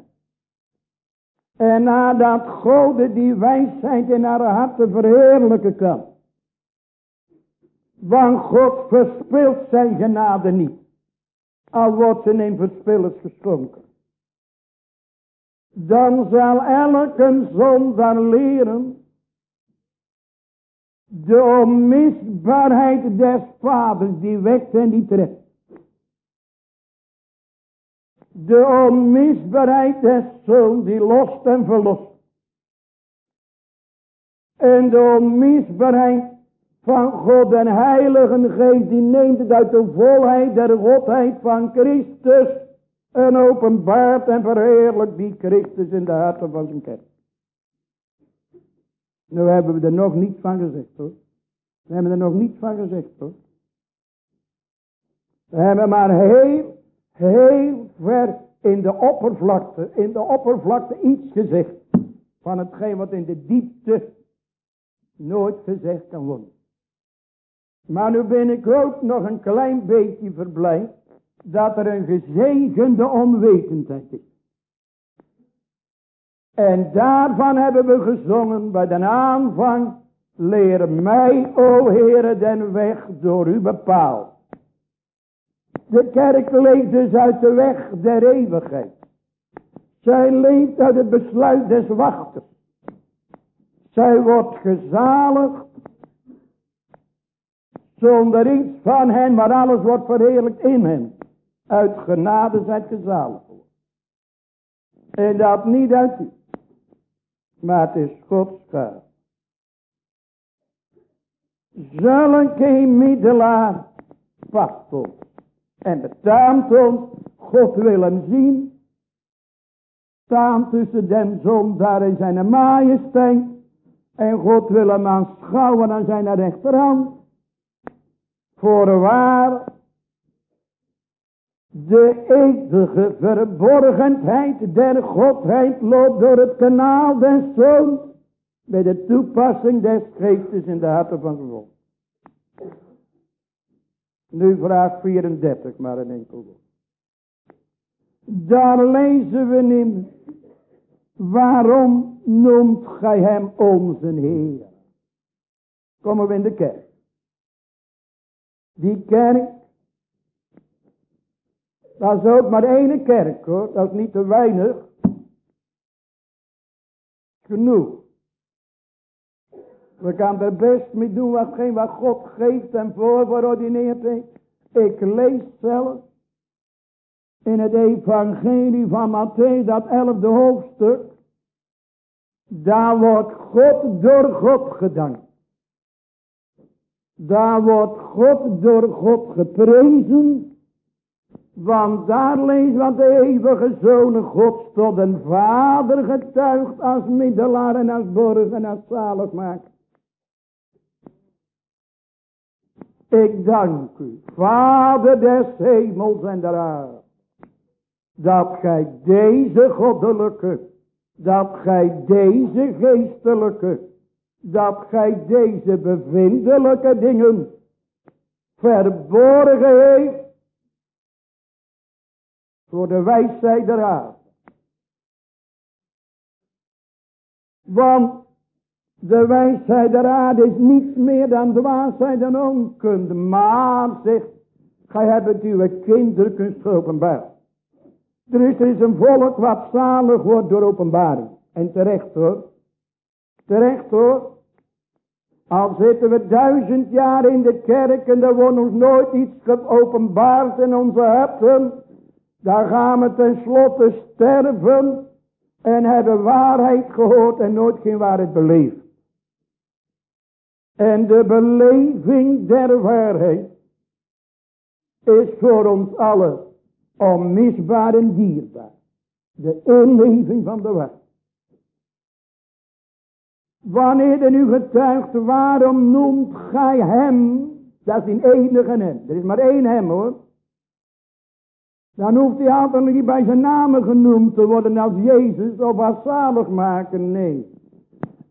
en nadat God die wijsheid in haar harten verheerlijken kan. Want God verspilt zijn genade niet. Al wordt ze in verspillers geschonken. Dan zal elke zondaar leren. De onmisbaarheid des vaders die wekt en die trekt de onmisbaarheid des zoon die lost en verlost. En de onmisbaarheid van God en heilige geest die neemt het uit de volheid der godheid van Christus en openbaart en verheerlijkt die Christus in de harten van zijn kerk. Nu hebben we er nog niet van gezegd hoor. We hebben er nog niet van gezegd hoor. We hebben maar heel heel ver in de oppervlakte, in de oppervlakte iets gezegd. Van hetgeen wat in de diepte nooit gezegd kan worden. Maar nu ben ik ook nog een klein beetje verblijd dat er een gezegende onwetendheid is. En daarvan hebben we gezongen bij de aanvang. Leer mij, o Heere, den weg door u bepaald. De kerk leeft dus uit de weg der eeuwigheid. Zij leeft uit het besluit des wachters. Zij wordt gezaligd. Zonder iets van hen, maar alles wordt verheerlijkt in hen. Uit genade zijt gezaligd. En dat niet uit u. Maar het is Gods gaaf. Zulke middelaar past ons. En betaamt ons, God wil hem zien. Staan tussen den zondaar en zijn majesteit. En God wil hem aanschouwen aan zijn rechterhand. Voorwaar. De eeuwige verborgenheid der Godheid loopt door het kanaal des zoons. Bij de toepassing des geestes in de harten van zijn volk. Nu vraag 34 maar een enkel woord. Daar lezen we in. Waarom noemt gij hem onze Heer? Komen we in de kerk. Die kerk. Dat is ook maar één kerk hoor. Dat is niet te weinig. Genoeg. We gaan er best mee doen watgeen wat God geeft en voorverordineerd heeft. Ik lees zelf in het evangelie van Matthäus, dat elfde hoofdstuk. Daar wordt God door God gedankt. Daar wordt God door God geprezen. Want daar leest wat de eeuwige Zoon God tot een vader getuigt als middelaar en als borg en als zalig maakt. Ik dank u, Vader des hemels en der aarde, dat gij deze goddelijke, dat gij deze geestelijke, dat gij deze bevindelijke dingen verborgen heeft voor de wijsheid der aarde. Want de wijsheid der aarde is niets meer dan dwaasheid en onkunde. Maar, zegt, gij hebt uw kinderkunst openbaar. Er is, er is een volk wat zalig wordt door openbaring. En terecht hoor. Terecht hoor. Al zitten we duizend jaar in de kerk en er wordt ons nooit iets geopenbaard in onze harten. Dan gaan we tenslotte sterven en hebben waarheid gehoord en nooit geen waarheid beleefd. En de beleving der waarheid is voor ons allen onmisbaar en dierbaar. De inleving van de waarheid. Wanneer er nu getuigt, waarom noemt gij hem? Dat is een enige hem. Er is maar één hem hoor. Dan hoeft hij altijd niet bij zijn namen genoemd te worden als Jezus of als zaligmaker. Nee.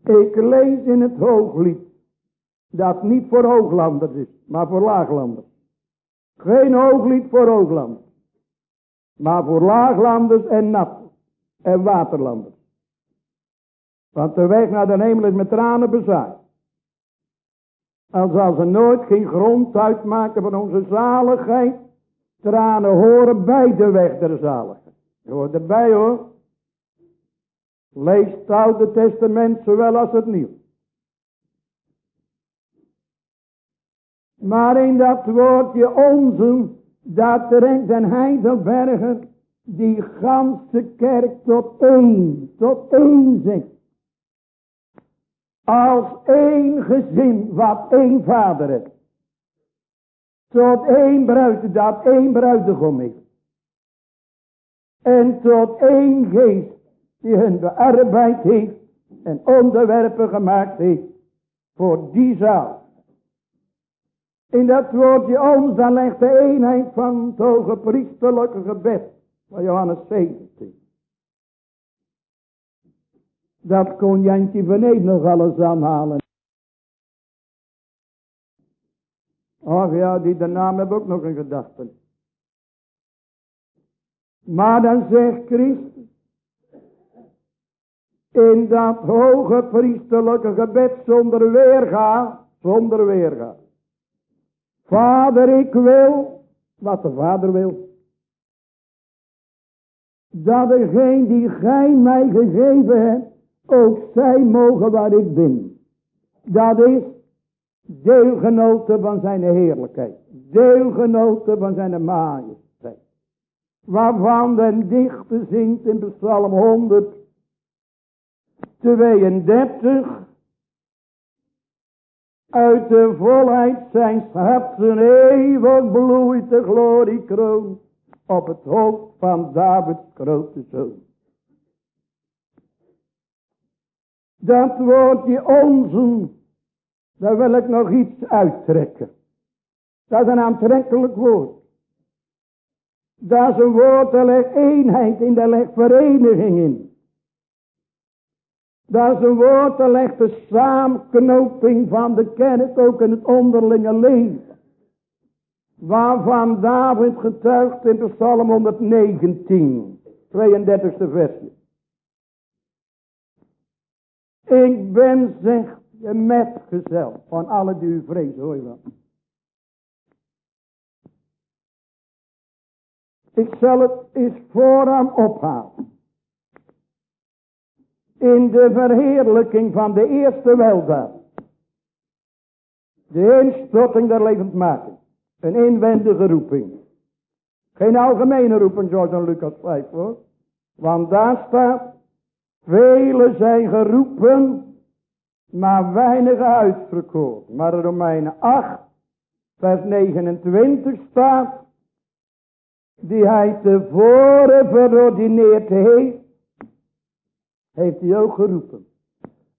Ik lees in het hooglied. Dat niet voor hooglanders is, maar voor laaglanders. Geen hooglied voor hooglanders. Maar voor laaglanders en nat. En waterlanders. Want de weg naar de hemel is met tranen bezaaid. En zal ze nooit geen grond uitmaken van onze zaligheid. Tranen horen bij de weg der zaligheid. Je hoort erbij hoor. Lees het oude testament zowel als het nieuw. Maar in dat woordje onze, dat trekt den Heidelberger die ganse kerk tot één, tot één zegt. Als één gezin wat één vader heeft. Tot één bruid dat één bruidegom is. En tot één geest die hun bearbeid heeft en onderwerpen gemaakt heeft voor die zaal. In dat woordje ons, dan legt de eenheid van het hoge priesterlijke gebed van Johannes 17. Dat kon Jantje beneden nog alles aanhalen. Ach ja, die de naam heb ook nog in gedachten. Maar dan zegt Christus. In dat hoge priesterlijke gebed zonder weerga. Zonder weerga. Vader, ik wil. Wat de vader wil. Dat degene die gij mij gegeven hebt ook zij mogen waar ik ben. Dat is deelgenoten van zijn heerlijkheid. Deelgenoten van zijn majesteit. Waarvan de dichter zingt in psalm 132. Uit de volheid zijn harten eeuwig bloeit de gloriekroon op het hoofd van Davids grote zoon. Dat woordje onze, daar wil ik nog iets uittrekken. Dat is een aantrekkelijk woord. Dat is een woord, dat eenheid in, daar legt vereniging in. Dat is een woord, dat legt de samenknoping van de kerk ook in het onderlinge leven. Waarvan David getuigt in de Psalm 119, 32e versje. Ik ben, zegt je metgezel van alle die u vrezen, hoor je wel. Ik zal het eens ophalen. In de verheerlijking van de eerste weldaad. De instorting der levendmaking. Een inwendige roeping. Geen algemene roeping zoals in Lucas 5 hoor. Want daar staat. Velen zijn geroepen, maar weinig uitverkoren. Maar Romeinen 8, vers 29 staat, die hij tevoren verordineerd heeft, heeft hij ook geroepen.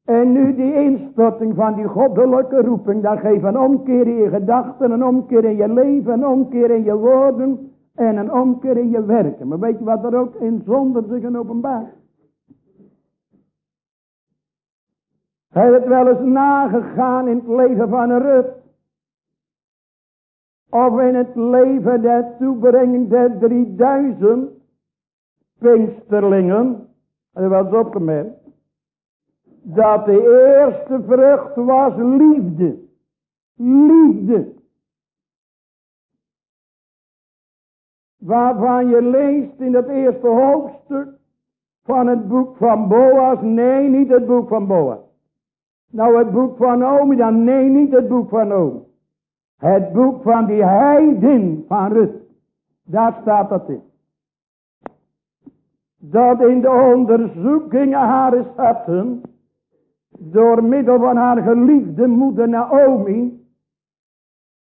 En nu die instorting van die goddelijke roeping, dat geeft een omkeer in je gedachten, een omkeer in je leven, een omkeer in je woorden en een omkeer in je werken. Maar weet je wat er ook in zonder zich een openbaar? Hij het wel eens nagegaan in het leven van een Rut. Of in het leven der toebrenging der 3000 Pinksterlingen. En wel eens opgemerkt. Dat de eerste vrucht was liefde. Liefde. Waarvan je leest in het eerste hoofdstuk van het boek van Boas. Nee, niet het boek van Boas. Nou het boek van Naomi dan, nee niet het boek van Naomi. Het boek van die heidin van Rut. Daar staat dat in. Dat in de onderzoekingen haar schatten. Door middel van haar geliefde moeder Naomi.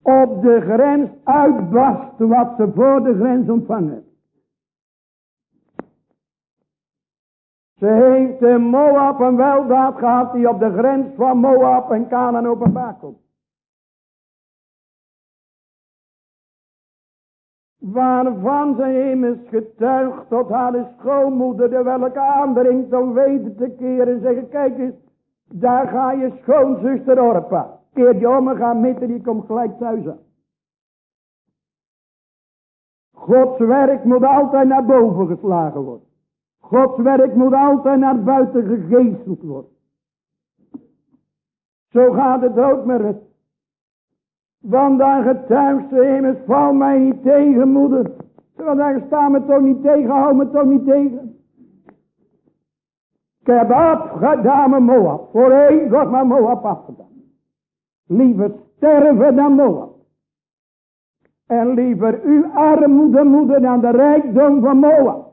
Op de grens uitbast wat ze voor de grens ontvangen. Ze heeft in Moab een weldaad gehad die op de grens van Moab en Canaan openbaar komt. Waarvan ze immers getuigt tot haar schoonmoeder, de welke aandringt om weten te keren en zeggen, kijk eens, daar ga je schoonzuster Orpa. Keer je om en ga mitten, die komt gelijk thuis aan. Gods werk moet altijd naar boven geslagen worden. Gods werk moet altijd naar buiten gegeesteld worden. Zo gaat het ook met het. Want dan getuigt ze immers, val mij niet tegen moeder. Want dan sta me toch niet tegen, hou me toch niet tegen. Ik heb afgedaan Moab. Voor God maar Moab afgedaan. Liever sterven dan Moab. En liever uw armoede moeder dan de rijkdom van Moab.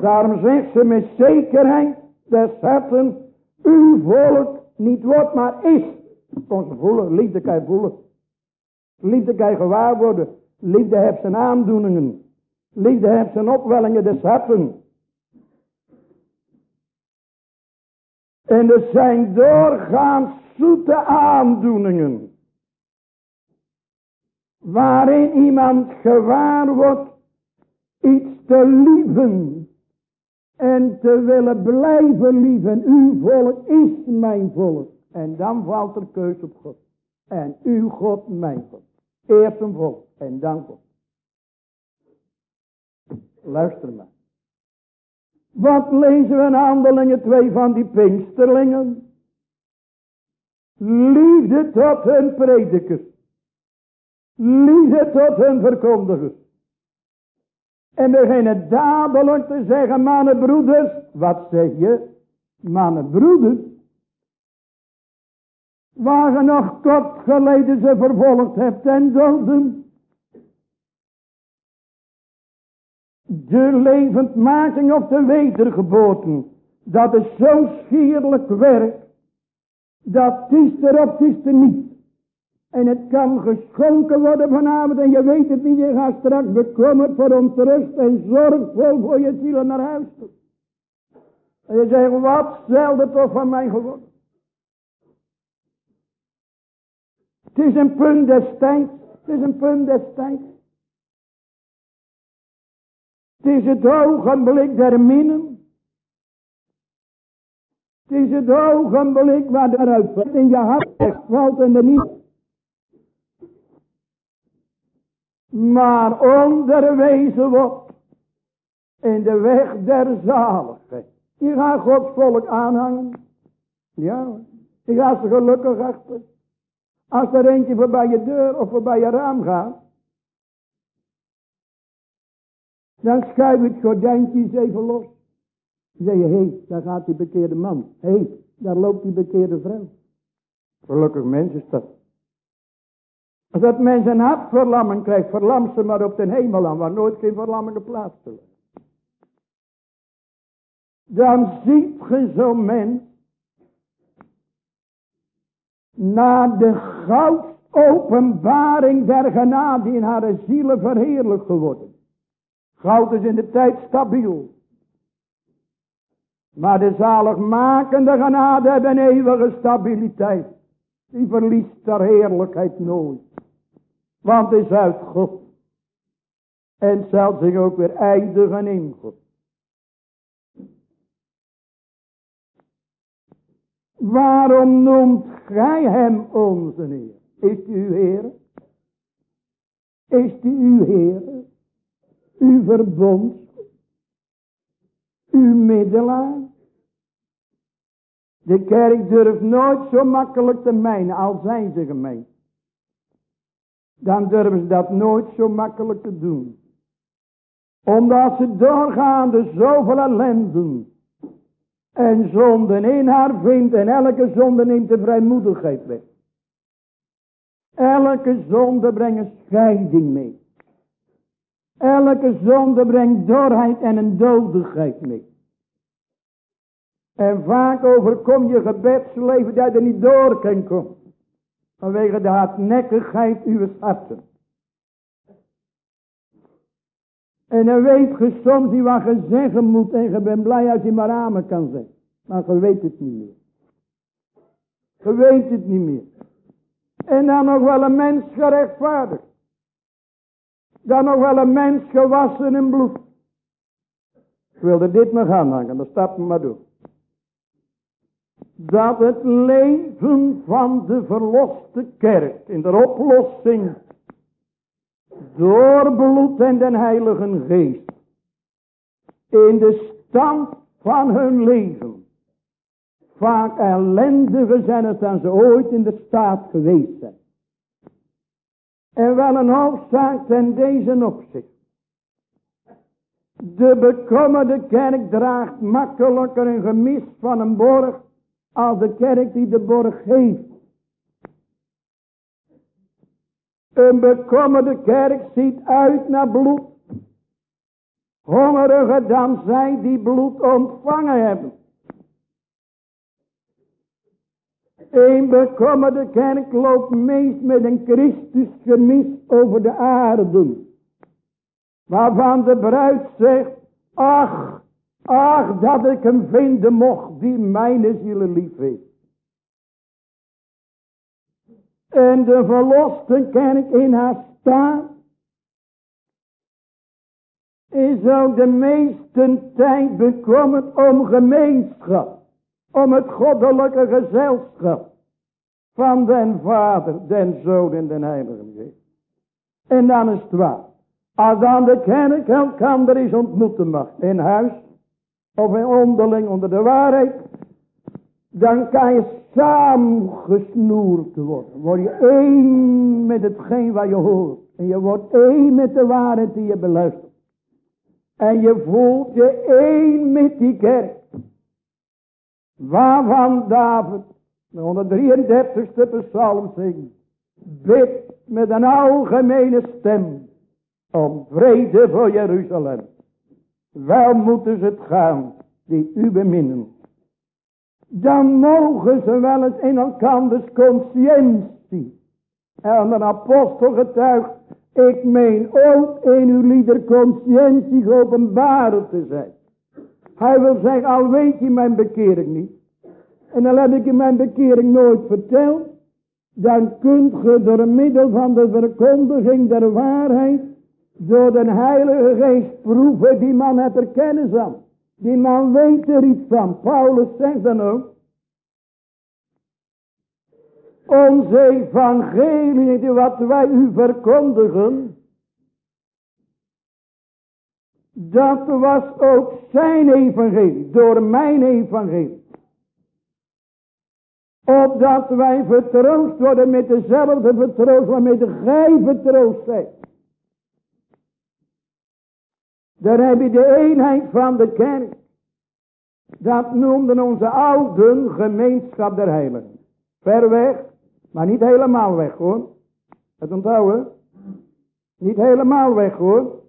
Daarom zegt ze met zekerheid des harten, uw volk niet wordt, maar is. Kon ze voelen, liefde kan je voelen. Liefde kan je gewaar worden. Liefde heeft zijn aandoeningen. Liefde heeft zijn opwellingen des harten. En er zijn doorgaans zoete aandoeningen. Waarin iemand gewaar wordt iets te lieven en te willen blijven lieven. Uw volk is mijn volk. En dan valt er keus op God. En uw God mijn God. Eerst een volk en dan God. Luister maar. Wat lezen we in handelingen twee van die pinksterlingen? Liefde tot hun predikers. Liefde tot hun verkondigers. En beginnen dadelijk te zeggen, mannen broeders. Wat zeg je? Mannen broeders. Waar je nog kort geleden ze vervolgd hebt en doden. De levendmaking of de wedergeboorte. Dat is zo schierlijk werk. Dat is er op, is er niet. En het kan geschonken worden vanavond en je weet het niet. Je gaat straks bekommerd voor ontrust en zorgvol voor je ziel naar huis toe. En je zegt, wat zelden toch van mij geworden. Het is een punt des tijds. Het is een punt des tijds. Het is het ogenblik der minnen. Het is het ogenblik waar eruit in je hart valt en er niet maar onderwezen wordt in de weg der zaligheid. Je gaat Gods volk aanhangen. Ja, je gaat ze gelukkig achter. Als er eentje voorbij je deur of voorbij je raam gaat. Dan schuif het gordijntje even los. Dan zeg je, hé, hey, daar gaat die bekeerde man. Hé, hey, daar loopt die bekeerde vrouw. Gelukkig mens is dat. Als dat mens een hartverlamming krijgt, verlam ze maar op de hemel aan, waar nooit geen verlamming geplaatst zullen. Dan ziet ge zo'n mens, na de goud openbaring der genade in haar zielen verheerlijk geworden. Goud is in de tijd stabiel. Maar de zaligmakende genade hebben eeuwige stabiliteit. Die verliest haar heerlijkheid nooit. Want het is uit God. En zal zich ook weer eindigen in God. Waarom noemt gij hem onze Heer? Is die uw Heer? Is die uw Heer? Uw verbond? Uw middelaar? De kerk durft nooit zo makkelijk te mijnen, al zijn ze gemeen dan durven ze dat nooit zo makkelijk te doen. Omdat ze doorgaande zoveel ellenden En zonde in haar vindt en elke zonde neemt de vrijmoedigheid weg. Elke zonde brengt scheiding mee. Elke zonde brengt dorheid en een dodigheid mee. En vaak overkom je gebedsleven dat je er niet door kan komen. Vanwege de hardnekkigheid uw harten. En dan weet je soms niet wat je zeggen moet. En je bent blij als je maar amen kan zeggen. Maar je weet het niet meer. Je weet het niet meer. En dan nog wel een mens gerechtvaardigd. Dan nog wel een mens gewassen in bloed. Ik wilde dit nog aanhangen, dan stap me maar door. Dat het leven van de verloste kerk in de oplossing door bloed en den heilige geest in de stand van hun leven vaak ellendiger zijn het dan ze ooit in de staat geweest zijn. En wel een hoofdzaak ten deze opzicht. De bekommerde kerk draagt makkelijker een gemis van een borg als de kerk die de borg heeft. Een bekommerde kerk ziet uit naar bloed. Hongeriger dan zij die bloed ontvangen hebben. Een bekommerde kerk loopt meest met een Christus gemis over de aarde. Waarvan de bruid zegt, ach, ach dat ik hem vinden mocht die mijn zielen lief heeft. En de verloste kerk in haar staat is ook de meeste tijd bekommerd om gemeenschap om het goddelijke gezelschap van den Vader, den Zoon en den Heilige Geest. En dan is het waar. Als dan de kerk elkander is ontmoeten mag, in huis of in onderling onder de waarheid, dan kan je samengesnoerd worden. Word je één met hetgeen wat je hoort. En je wordt één met de waarheid die je beluistert. En je voelt je één met die kerk. Waarvan David de 133ste psalm zingt. Bid met een algemene stem om vrede voor Jeruzalem. Wel moeten ze het gaan die u beminnen. Dan mogen ze wel eens in elkanders conscientie. En een apostel getuigt, ik meen ook in uw lieder conscientie geopenbaren te zijn. Hij wil zeggen, al weet je mijn bekering niet. En dan heb ik je mijn bekering nooit verteld. Dan kunt je door middel van de verkondiging der waarheid. Door de heilige geest proeven. Die man heeft er kennis aan. Die man weet er iets van. Paulus zegt dan ook. Onze evangelie, wat wij u verkondigen, Dat was ook zijn evangelie, door mijn evangelie. Opdat wij vertroost worden met dezelfde vertroost waarmee gij vertroost zijt. Daar heb je de eenheid van de kerk. Dat noemden onze ouden gemeenschap der heiligen. Ver weg, maar niet helemaal weg hoor. Het onthouden. Niet helemaal weg hoor.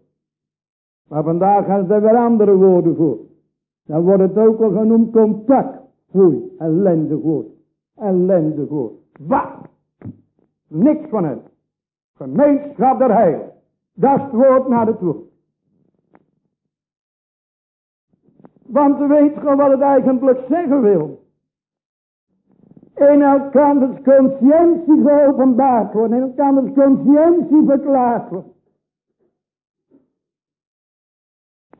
Maar vandaag gaan er weer andere woorden voor. Dan wordt het ook al genoemd contact. Foei, ellende woord. Ellende woord. Wat? Niks van het. Gemeenschap der heil. Dat is het woord naar het woord. Want weet gewoon wat het eigenlijk zeggen wil. In elkanders conscientie geopenbaard worden. In elkanders conscientie verklaard worden.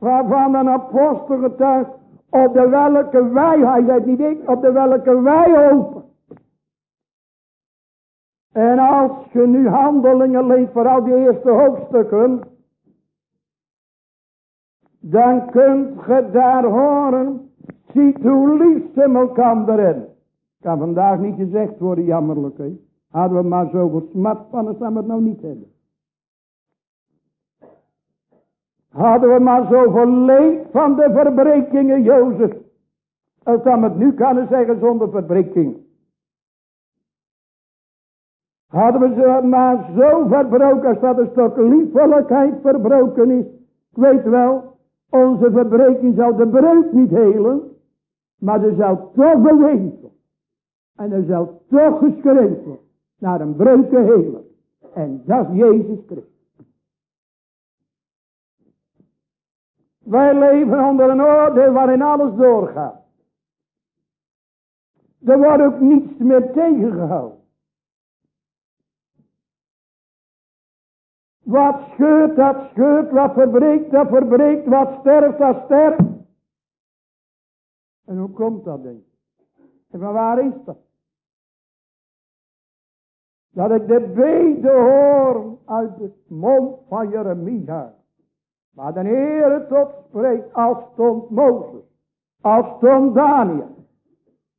waarvan een apostel getuigt, op de welke wij, hij zei niet ik, op de welke wij hopen. En als je nu handelingen leest, vooral die eerste hoofdstukken, dan kunt je daar horen, ziet hoe lief ze elkaar erin. Kan vandaag niet gezegd worden, jammerlijk. He. Hadden we maar zoveel smartpannen, zou we het nou niet hebben. Hadden we maar zo leed van de verbrekingen Jozef. Als dan het nu kunnen zeggen zonder verbreking. Hadden we ze maar zo verbroken als dat een stuk liefelijkheid verbroken is. Ik weet wel, onze verbreking zou de breuk niet helen. Maar er zou toch bewezen. En er zou toch geschreven naar een breuken heler. En dat is Jezus Christus. Wij leven onder een oordeel waarin alles doorgaat. Er wordt ook niets meer tegengehouden. Wat scheurt, dat scheurt. Wat verbreekt, dat verbreekt. Wat sterft, dat sterft. En hoe komt dat, denk ik? En van waar is dat? Dat ik de bede hoor uit de mond van Jeremia. Maar de Heer tot spreekt als stond Mozes. Als stond Daniel.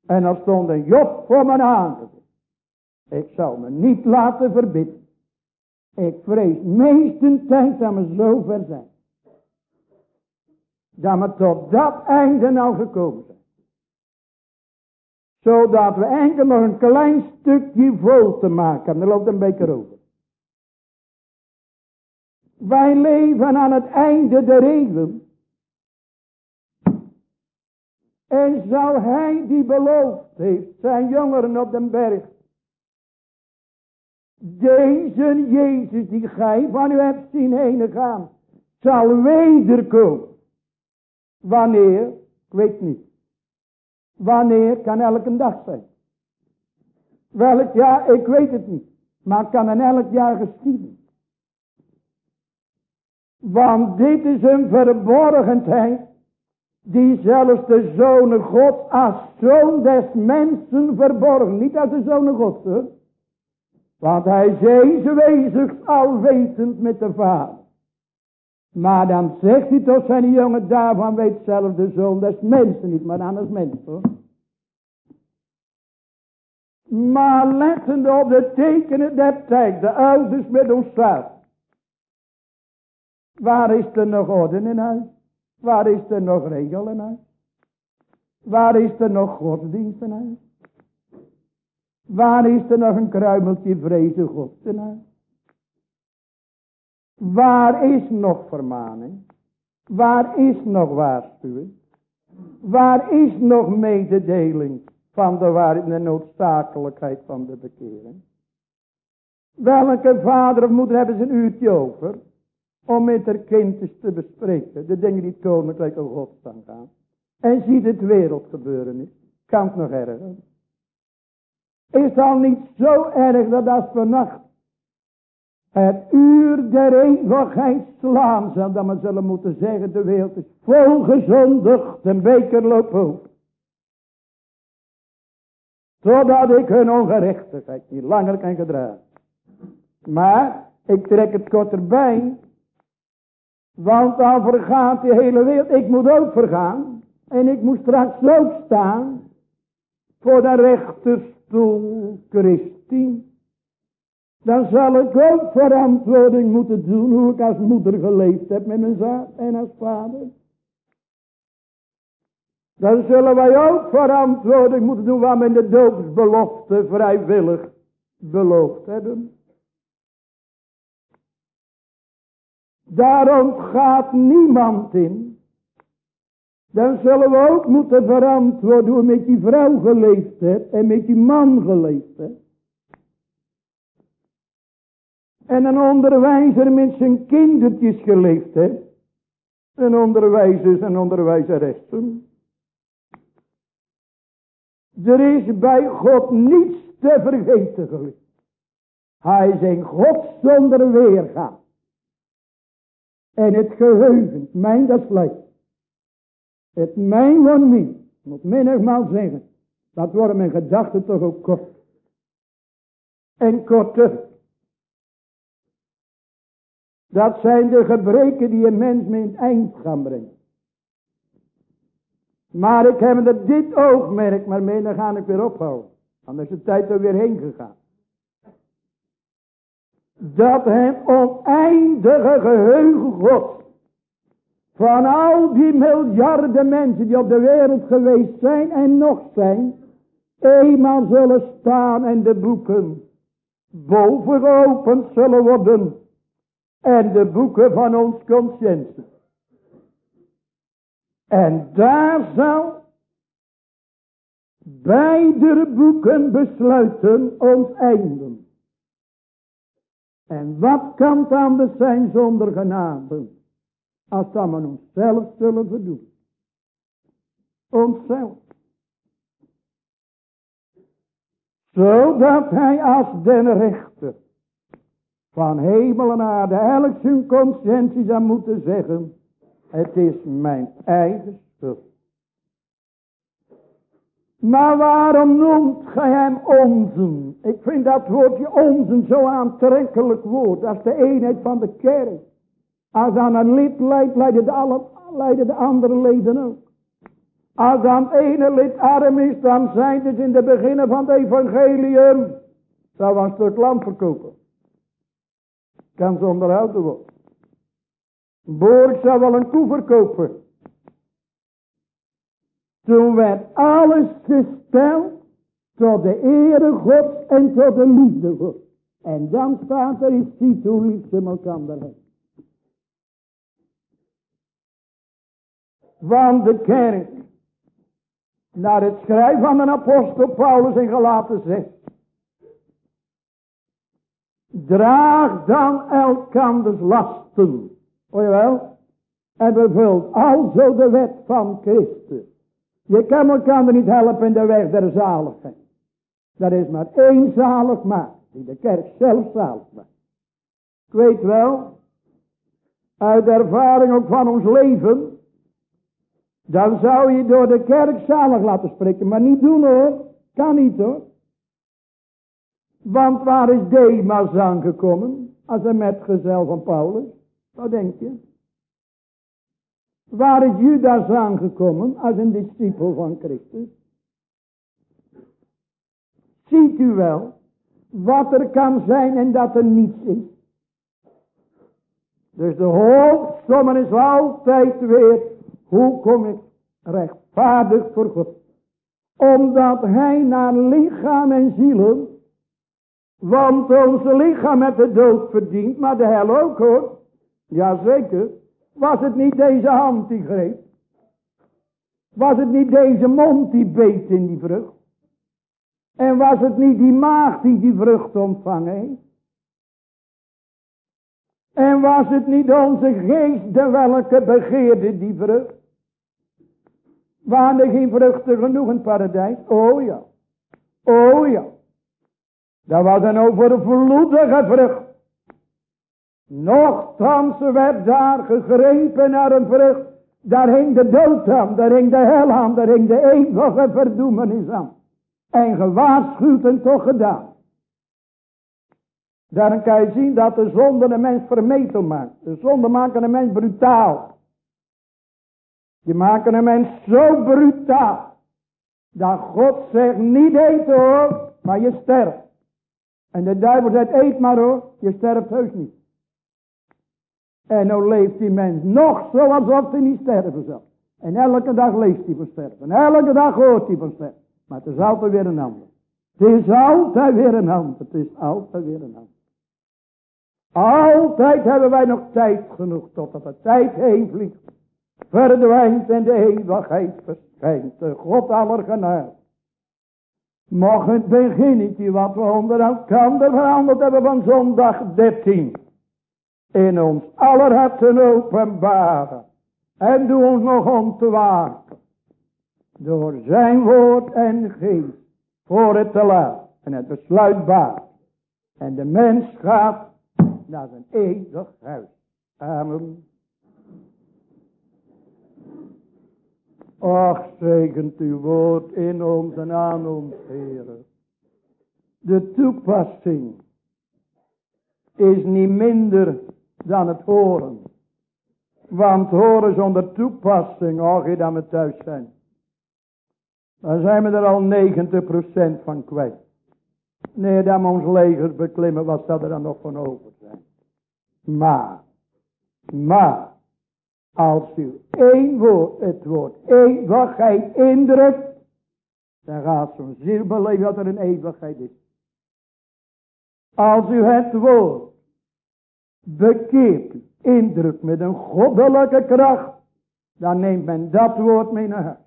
En als stond een Job voor mijn aangezicht. Ik zou me niet laten verbidden. Ik vrees meestens tijd dat we zo ver zijn. Dat we tot dat einde nou gekomen zijn. Zodat we enkel nog een klein stukje vol te maken hebben. Er loopt een beker over. Wij leven aan het einde der eeuwen. En zou hij die beloofd heeft, zijn jongeren op den berg. Deze Jezus die gij van u hebt zien heen gaan, zal wederkomen. Wanneer? Ik weet niet. Wanneer kan elke dag zijn. Welk jaar? Ik weet het niet. Maar kan in elk jaar geschieden. Want dit is een verborgenheid die zelfs de zonen God als zoon des mensen verborgen. Niet als de zonen God, hè? Want hij ze wezig alwetend met de vader. Maar dan zegt hij tot zijn jongen daarvan weet zelf de zoon des mensen niet, maar anders mens hoor. Maar lettende op de tekenen der tijd, de ouders met ons staat. Waar is er nog orde in huis? Waar is er nog regel in huis? Waar is er nog godsdienst in huis? Waar is er nog een kruimeltje vrezen God in huis? Waar is nog vermaning? Waar is nog waarschuwing? Waar is nog mededeling van de en de noodzakelijkheid van de bekering? Welke vader of moeder hebben ze een uurtje over? om met haar kindjes te bespreken. De dingen die het koninkrijk van God gaan. En ziet het wereld gebeuren is. Kan het nog erger. Is al niet zo erg dat als vannacht het uur der eeuwigheid slaan zal, dat we zullen moeten zeggen, de wereld is vol gezondigd, een beker loopt op. Totdat ik hun ongerechtigheid niet langer kan gedragen. Maar, ik trek het kort erbij, want dan vergaat de hele wereld. Ik moet ook vergaan. En ik moet straks ook staan. Voor de rechterstoel Christi. Dan zal ik ook verantwoording moeten doen. Hoe ik als moeder geleefd heb met mijn zaad en als vader. Dan zullen wij ook verantwoording moeten doen. Waar we de doopsbelofte vrijwillig beloofd hebben. Daarom gaat niemand in. Dan zullen we ook moeten verantwoorden hoe met die vrouw geleefd hebt en met die man geleefd hebt. En een onderwijzer met zijn kindertjes geleefd heeft. Een onderwijzer en onderwijzeressen. Er is bij God niets te vergeten geweest. Hij is een God zonder weergaan. En het geheugen, mijn dat slecht. Het mijn van mij, moet menigmaal zeggen. Dat worden mijn gedachten toch ook kort. En korter. Dat zijn de gebreken die een mens in het eind gaan brengen. Maar ik heb er dit oogmerk maar mee, dan ga ik weer ophouden. Anders is de tijd er weer heen gegaan dat het oneindige geheugen God Van al die miljarden mensen die op de wereld geweest zijn en nog zijn. Eenmaal zullen staan en de boeken boven geopend zullen worden. En de boeken van ons conscientie. En daar zal beide boeken besluiten ons einde. En wat kan het anders zijn zonder genade? Als we onszelf zullen verdoen. Onszelf. Zodat hij als den rechter van hemel en aarde elk zijn conscientie zou moeten zeggen. Het is mijn eigen schuld. Maar waarom noemt gij hem onzen? Ik vind dat woordje onzen zo aantrekkelijk woord. als de eenheid van de kerk. Als aan een lid leidt, leiden de, alle, de andere leden ook. Als aan ene lid arm is, dan zijn het in de beginnen van het evangelium. Zou een stuk land verkopen. Kan ze onderhouden worden. Borg zou wel een koe verkopen. Toen werd alles gesteld tot de ere God en tot de liefde God. En dan staat er, is ziet hoe lief ze elkaar. Van de kerk naar het schrijven van de apostel Paulus in Galaten 6. Draag dan elkanders lasten. Hoor je wel? En bevult alzo de wet van Christus. Je kan elkaar niet helpen in de weg der zaligheid. Er is maar één zalig maakt. Die de kerk zelf zalig maakt. Ik weet wel. Uit ervaring ook van ons leven. Dan zou je door de kerk zalig laten spreken. Maar niet doen hoor. Kan niet hoor. Want waar is Demas aangekomen? Als een metgezel van Paulus. Wat denk je? Waar is Judas aangekomen als een discipel van Christus? Ziet u wel wat er kan zijn en dat er niets is. Dus de hoofdsom is altijd weer, hoe kom ik rechtvaardig voor God? Omdat hij naar lichaam en zielen, want onze lichaam met de dood verdient, maar de hel ook hoor. Jazeker. Was het niet deze hand die greep? Was het niet deze mond die beet in die vrucht? En was het niet die maag die die vrucht ontvangen? En was het niet onze geest de welke begeerde die vrucht? Waren er geen vruchten genoeg in het paradijs? Oh ja. Oh ja. Dat was een overvloedige vrucht. Nochtans werd daar gegrepen naar een vrucht. Daar hing de dood aan, daar hing de hel aan, daar hing de eeuwige verdoemenis aan. En gewaarschuwd en toch gedaan. Daarom kan je zien dat de zonde een mens vermetel maakt. De zonde maken een mens brutaal. Die maken een mens zo brutaal. Dat God zegt niet eten hoor, maar je sterft. En de duivel zegt eet maar hoor, je sterft heus niet. En nou leeft die mens nog zo alsof hij niet sterven zal. En elke dag leest hij van sterven. En elke dag hoort hij van sterven. Maar het is altijd weer een ander. Het is altijd weer een ander. Het is altijd weer een ander. Altijd hebben wij nog tijd genoeg totdat de tijd heen vliegt. Verdwijnt en de eeuwigheid verschijnt. De God aller genade. Mag het beginnetje wat we onder elkaar veranderd hebben van zondag 13 in ons aller harten openbaren. En doe ons nog om te waken. Door zijn woord en geest. Voor het te laat. En het besluitbaar. En de mens gaat naar zijn eeuwig huis. Amen. Och, zegent uw woord in ons en aan ons, heren. De toepassing is niet minder dan het horen. Want horen zonder toepassing, oh je dan met thuis zijn. Dan zijn we er al 90% van kwijt. Nee, dan we ons legers beklimmen, wat zou er dan nog van over zijn? Maar, maar, Als u één woord, het woord eeuwigheid indrukt, dan gaat zo'n ziel beleven dat er een eeuwigheid is. Als u het woord bekeert, indrukt met een goddelijke kracht, dan neemt men dat woord mee naar huis.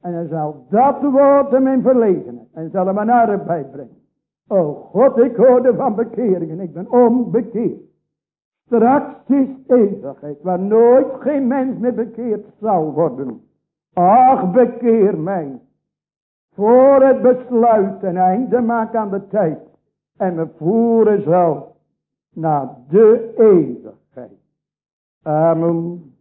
En dan zal dat woord hem in verlegenheid en zal hem een arbeid brengen. O God, ik hoorde van bekeringen, ik ben onbekeerd. Straks is eeuwigheid, waar nooit geen mens meer bekeerd zal worden. Ach, bekeer mij. Voor het besluit en einde maak aan de tijd. En me voeren zal naar de eeuwigheid. Amen.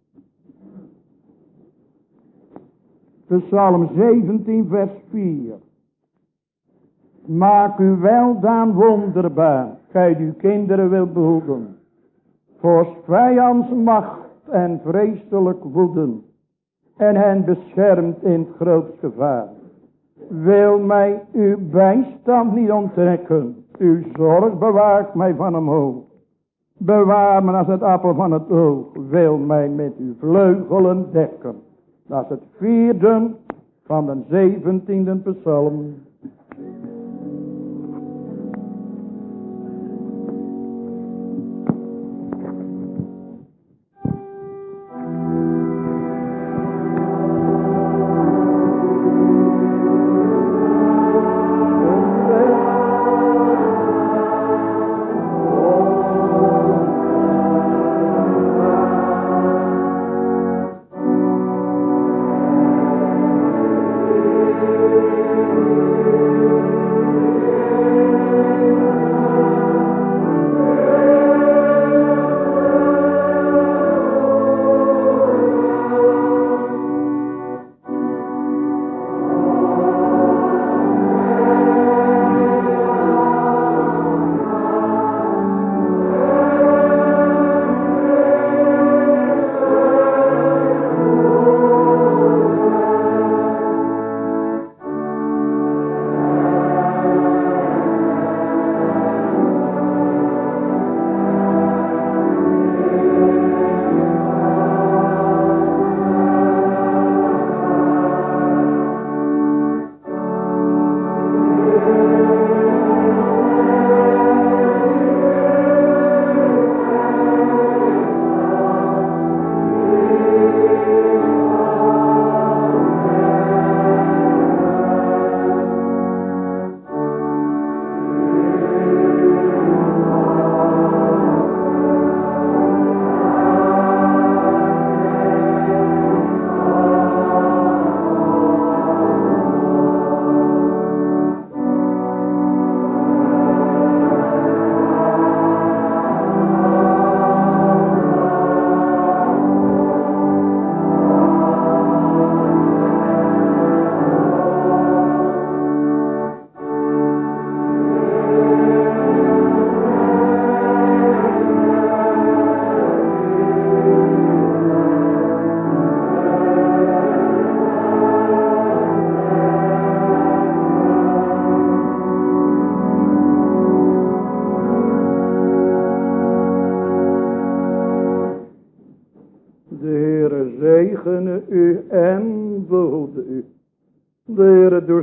Psalm 17 vers 4. Maak u wel dan wonderbaar, gij uw kinderen wil behoeden. Voor vijands macht en vreselijk woeden. En hen beschermt in het grootste gevaar. Wil mij uw bijstand niet onttrekken. Uw zorg bewaart mij van omhoog. Bewaar me als het appel van het oog. Wil mij met uw vleugelen dekken. Dat is het vierde van de zeventiende psalm.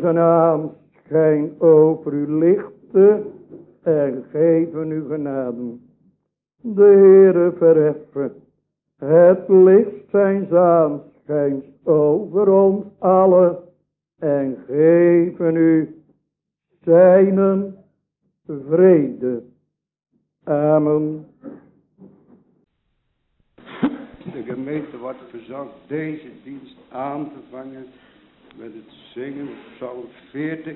Zijn aanschijn over u lichten en geven u genade. De Heere verheffen het licht zijn aanschijns over ons allen en geven u zijn vrede. Amen. De gemeente wordt verzocht deze dienst aan te vangen met het zingen Psalm 40